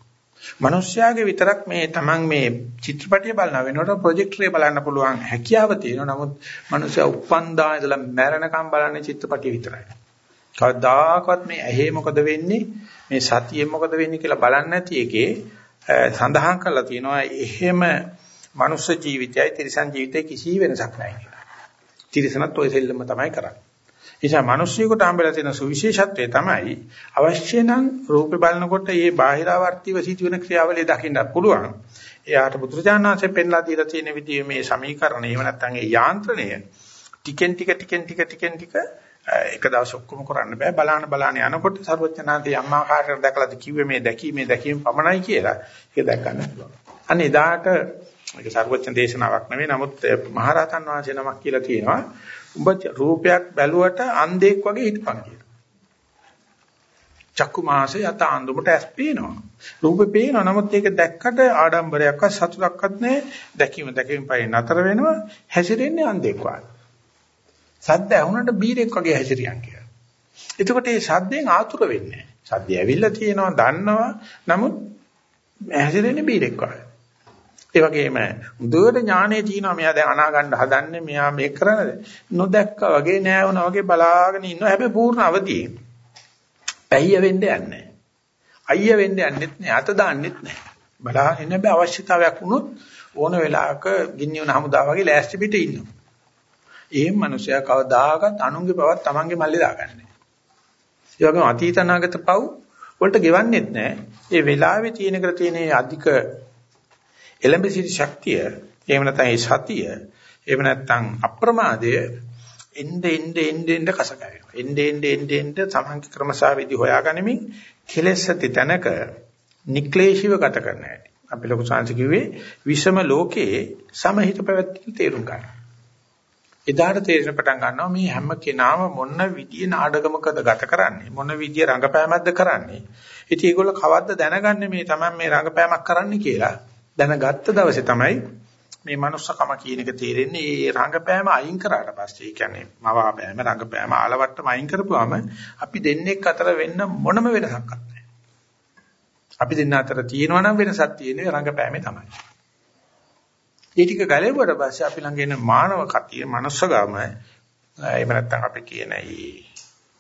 මනුස්සයාගේ විතරක් මේ Taman මේ චිත්‍රපටිය බලන වෙනකොට ප්‍රොජෙක්ටරේ බලන්න පුළුවන් හැකියාව තියෙනවා. නමුත් මනුස්සයා උප්පන්දා ඉඳලා මැරෙනකම් බලන්නේ චිත්‍රපටිය විතරයි. කවදාකවත් මේ ඇහි මොකද වෙන්නේ මේ සතියේ මොකද වෙන්නේ කියලා බලන්නේ නැති එකේ සඳහන් කරලා තියෙනවා එහෙම මනුෂ්‍ය ජීවිතයයි තිරිසන් ජීවිතයයි කිසි වෙනසක් නැහැ කියලා. තිරිසනත් ඔය සෙල්ලම තමයි කරන්නේ. නිසා මිනිස්සුයෙකුට හම්බෙලා තියෙන සුවිශේෂත්වය තමයි අවශ්‍ය නම් රූපේ බලනකොට මේ බාහිරාවර්තිව සිදුවෙන ක්‍රියාවලිය දකින්න පුළුවන්. එයාට බුදුරජාණන්සේ පෙන්ලා දීලා තියෙන විදිහේ මේ සමීකරණය එහෙම නැත්නම් ඒ යාන්ත්‍රණය ටිකෙන් ටික ටිකෙන් ටික ටිකෙන් ටික එක දවස් ඔක්කොම කරන්න බෑ බලාන බලාන යනකොට සර්වඥාන්තේ අම්මාකාරයට දැකලාද කිව්වේ මේ දැකීමේ දැකීම පමණයි කියලා ඒක දැක් ගන්න පුළුවන්. අන්න එදාට ඒක සර්වඥ දේශනාවක් නෙවෙයි නමුත් මහරහතන් වහන්සේ නමක් කියලා තියෙනවා. උඹ රූපයක් බැලුවට අන්ධෙක් වගේ හිටපන් කියලා. චක්කු මාසේ යත අඳුමට ඇස් පේනවා. රූපේ පේනවා. නමුත් ඒක දැක්කට ආඩම්බරයක්වත් සතුටක්වත් නැහැ. දැකීම දැකීම පයි නතර වෙනවා. හැසිරෙන්නේ අන්ධෙක් වගේ. සද්ද ඇහුනට බීරෙක් වගේ හැසිරියන් කියලා. එතකොට මේ සද්දෙන් ආතුර වෙන්නේ නැහැ. සද්ද ඇවිල්ලා තියෙනවා දන්නවා. නමුත් හැසිරෙන්නේ බීරෙක් වගේ. ඒ වගේම දුවට ඥානෙ තියෙනවා මෙයා දැන් අනා ගන්න හදන්නේ මෙයා මේක කරනද නොදැක්කා වගේ නෑ වුණා වගේ බලාගෙන ඉන්නවා හැබැයි පූර්ණ අවදියේ. පැහිය වෙන්න යන්නේ අයිය වෙන්න යන්නෙත් නෑ අත දාන්නෙත් නෑ. බලාගෙන ඉන්න බෑ අවශ්‍යතාවයක් වුණොත් ඕන වෙලාවක ගින්නි වුණ හමුදා වගේ ලෑස්ති පිට ඉන්නවා. එහෙම මිනිසයා කවදාකවත් අනුන්ගේ බවත් Tamange මල්ලේ දාගන්නේ. ඒ වගේම අතීත අනාගත පව් වලට ගෙවන්නෙත් නැහැ. ඒ වෙලාවේ තියෙන කර තියෙන අධික එළඹ සිටි ශක්තිය, එහෙම නැත්නම් ඒ සතිය, එහෙම නැත්නම් අප්‍රමාදය එnde ende ende ende කස කරනවා. එnde ende ende ende සමන්ති ක්‍රමසාවේදී හොයාගනිමින් කෙලෙස් ඇති තැනක නික්ලේශීව ගත කරන්න හැටි. අපි ලොකු සංසි කිව්වේ විෂම ලෝකයේ සමහිත පැවැත්ම තේරුම් ගන්න. එදාට තේරෙන පටන් ගන්නවා මේ හැම කෙනාම මොන විදිය නාඩගමකද ගත කරන්නේ? මොන විදිය රංගපෑමක්ද කරන්නේ? ඉතින් ඒගොල්ලෝ කවද්ද දැනගන්නේ මේ තමයි මේ රංගපෑමක් කරන්නේ කියලා? දැනගත්ත දවසේ තමයි මේ manussකම කියන එක තේරෙන්නේ ඒ රංගපෑම අයින් කරාට පස්සේ. ඒ කියන්නේ මවාපෑම රංගපෑම ආලවට්ටම අයින් කරපුවාම අපි දෙන්නෙක් අතර වෙන්න මොනම වෙනසක් නැහැ. අපි දෙන්න අතර තියෙනවා නම් වෙනසක් තියෙන්නේ රංගපෑමේ තමයි. ඒ ටික ගැලෙවුවට පස්සේ අපි ළඟ එන මානව කතිය, manussගම එහෙම නැත්නම් අපි කියන මේ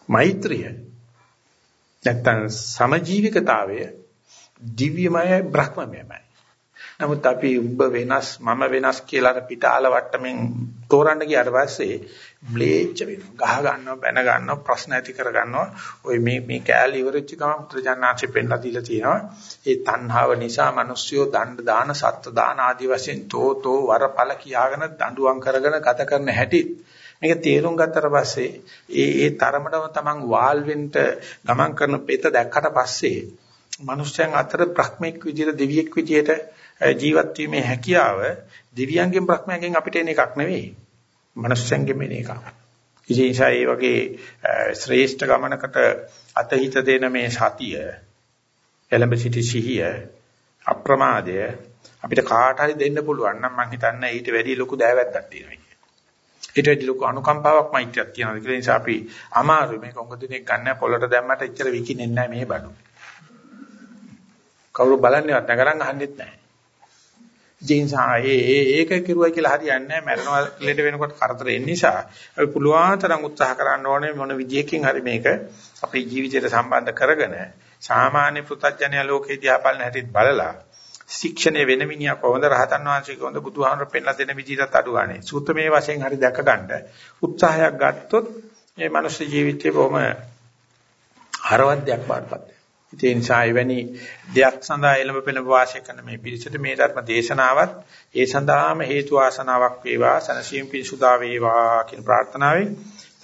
මෛත්‍රිය නැත්නම් සමජීවිකතාවය දිව්‍යමය බ්‍රහ්මමයයි. නමුත් අපි උඹ වෙනස් මම වෙනස් කියලා අර පිටාල වට්ටමින් තෝරන්න ගියාට පස්සේ බ්ලේච් වෙනවා. ගහ ගන්නවා බැන ගන්නවා ප්‍රශ්න ඇති කර ගන්නවා. ඔය මේ මේ කෑලි ඉවරෙච්ච ගමන් පුත්‍රජානනාංශෙ පෙන්නලා දීලා තියෙනවා. ඒ තණ්හාව නිසා මිනිස්සුયો දණ්ඩ දාන සත්ත්ව දාන ආදී වශයෙන් තෝතෝ වරපල කියාගෙන දඬුවම් කරගෙන ගත කරන හැටි මේක තේරුම් ගත්තට පස්සේ ඒ ඒ තරමටම තමන් වාල් වෙන්න ගමන් කරන පෙත දැක්කට පස්සේ මිනිස්යන් අතර බ්‍රහ්මික විදියට දෙවියෙක් විදියට ජීවත් වීමේ හැකියාව දෙවියන්ගෙන් බ්‍රහ්මයන්ගෙන් අපිට එන එකක් නෙවෙයි. මනුස්සයන්ගෙන් එන එකක්. ඉතින් ඒ වගේ ශ්‍රේෂ්ඨ ගමනකට අතහිත දෙන මේ සතිය එළඹ සිටි සිහිය අප්‍රමාදය අපිට කාට හරි දෙන්න පුළුවන් නම් මම හිතන්නේ ඊට වැඩි ලොකු දෑවැද්දක් තියෙනවා කියලා. ඊට වැඩි ලොකු අනුකම්පාවක් මෛත්‍රියක් තියෙනවා. ඒ නිසා අපි අමාරු මේක උඟ දිනෙක ගන්න පොළට දැම්මට එච්චර විකිනෙන්නේ නැහැ මේ බඩු. කවුරු බලන්නේවත් නැහැ ගණන් අහන්නෙත් නැහැ. ජීන්සා ඒ ඒක කිරුවයි කියලා හරියන්නේ නැහැ. මරණවල ලෙඩ වෙනකොට කරදර එන්න නිසා. අපි පුළුවන් තරම් උත්සාහ කරන්න ඕනේ මොන විදියකින් හරි මේක අපේ ජීවිතයට සම්බන්ධ කරගෙන සාමාන්‍ය පෘථජ්ජනය ලෝකේ දිහා බලන හැටිත් බලලා ශික්ෂණය වෙන මිනිහා කොහොමද? රහතන් වහන්සේ කොහොමද? බුදුහාමර පෙන්ලා දෙන විදිහට අඩු ගන්නේ සූත්‍රමේ වශයෙන් හරි දැක ගන්න උත්සාහයක් ගත්තොත් මේ මනුස්ස ජීවිතේ බොහොම හරවද්දයක් වඩපත් ඒ නිසා එවැනි දෙයක් සඳහා එළඹ පෙළ වාසය කරන මේ පිරිසට මේ ධර්ම දේශනාවත් ඒ සඳහාම හේතු ආසනාවක් වේවා සනසීම් පිසුදා වේවා කියන ප්‍රාර්ථනාවෙන්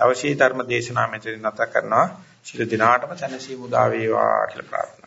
අවශ්‍ය ධර්ම දේශනාව මෙතන නැත කරනවා. ශිර දිනාටම සනසීම් උදා වේවා කියලා ප්‍රාර්ථනා කරනවා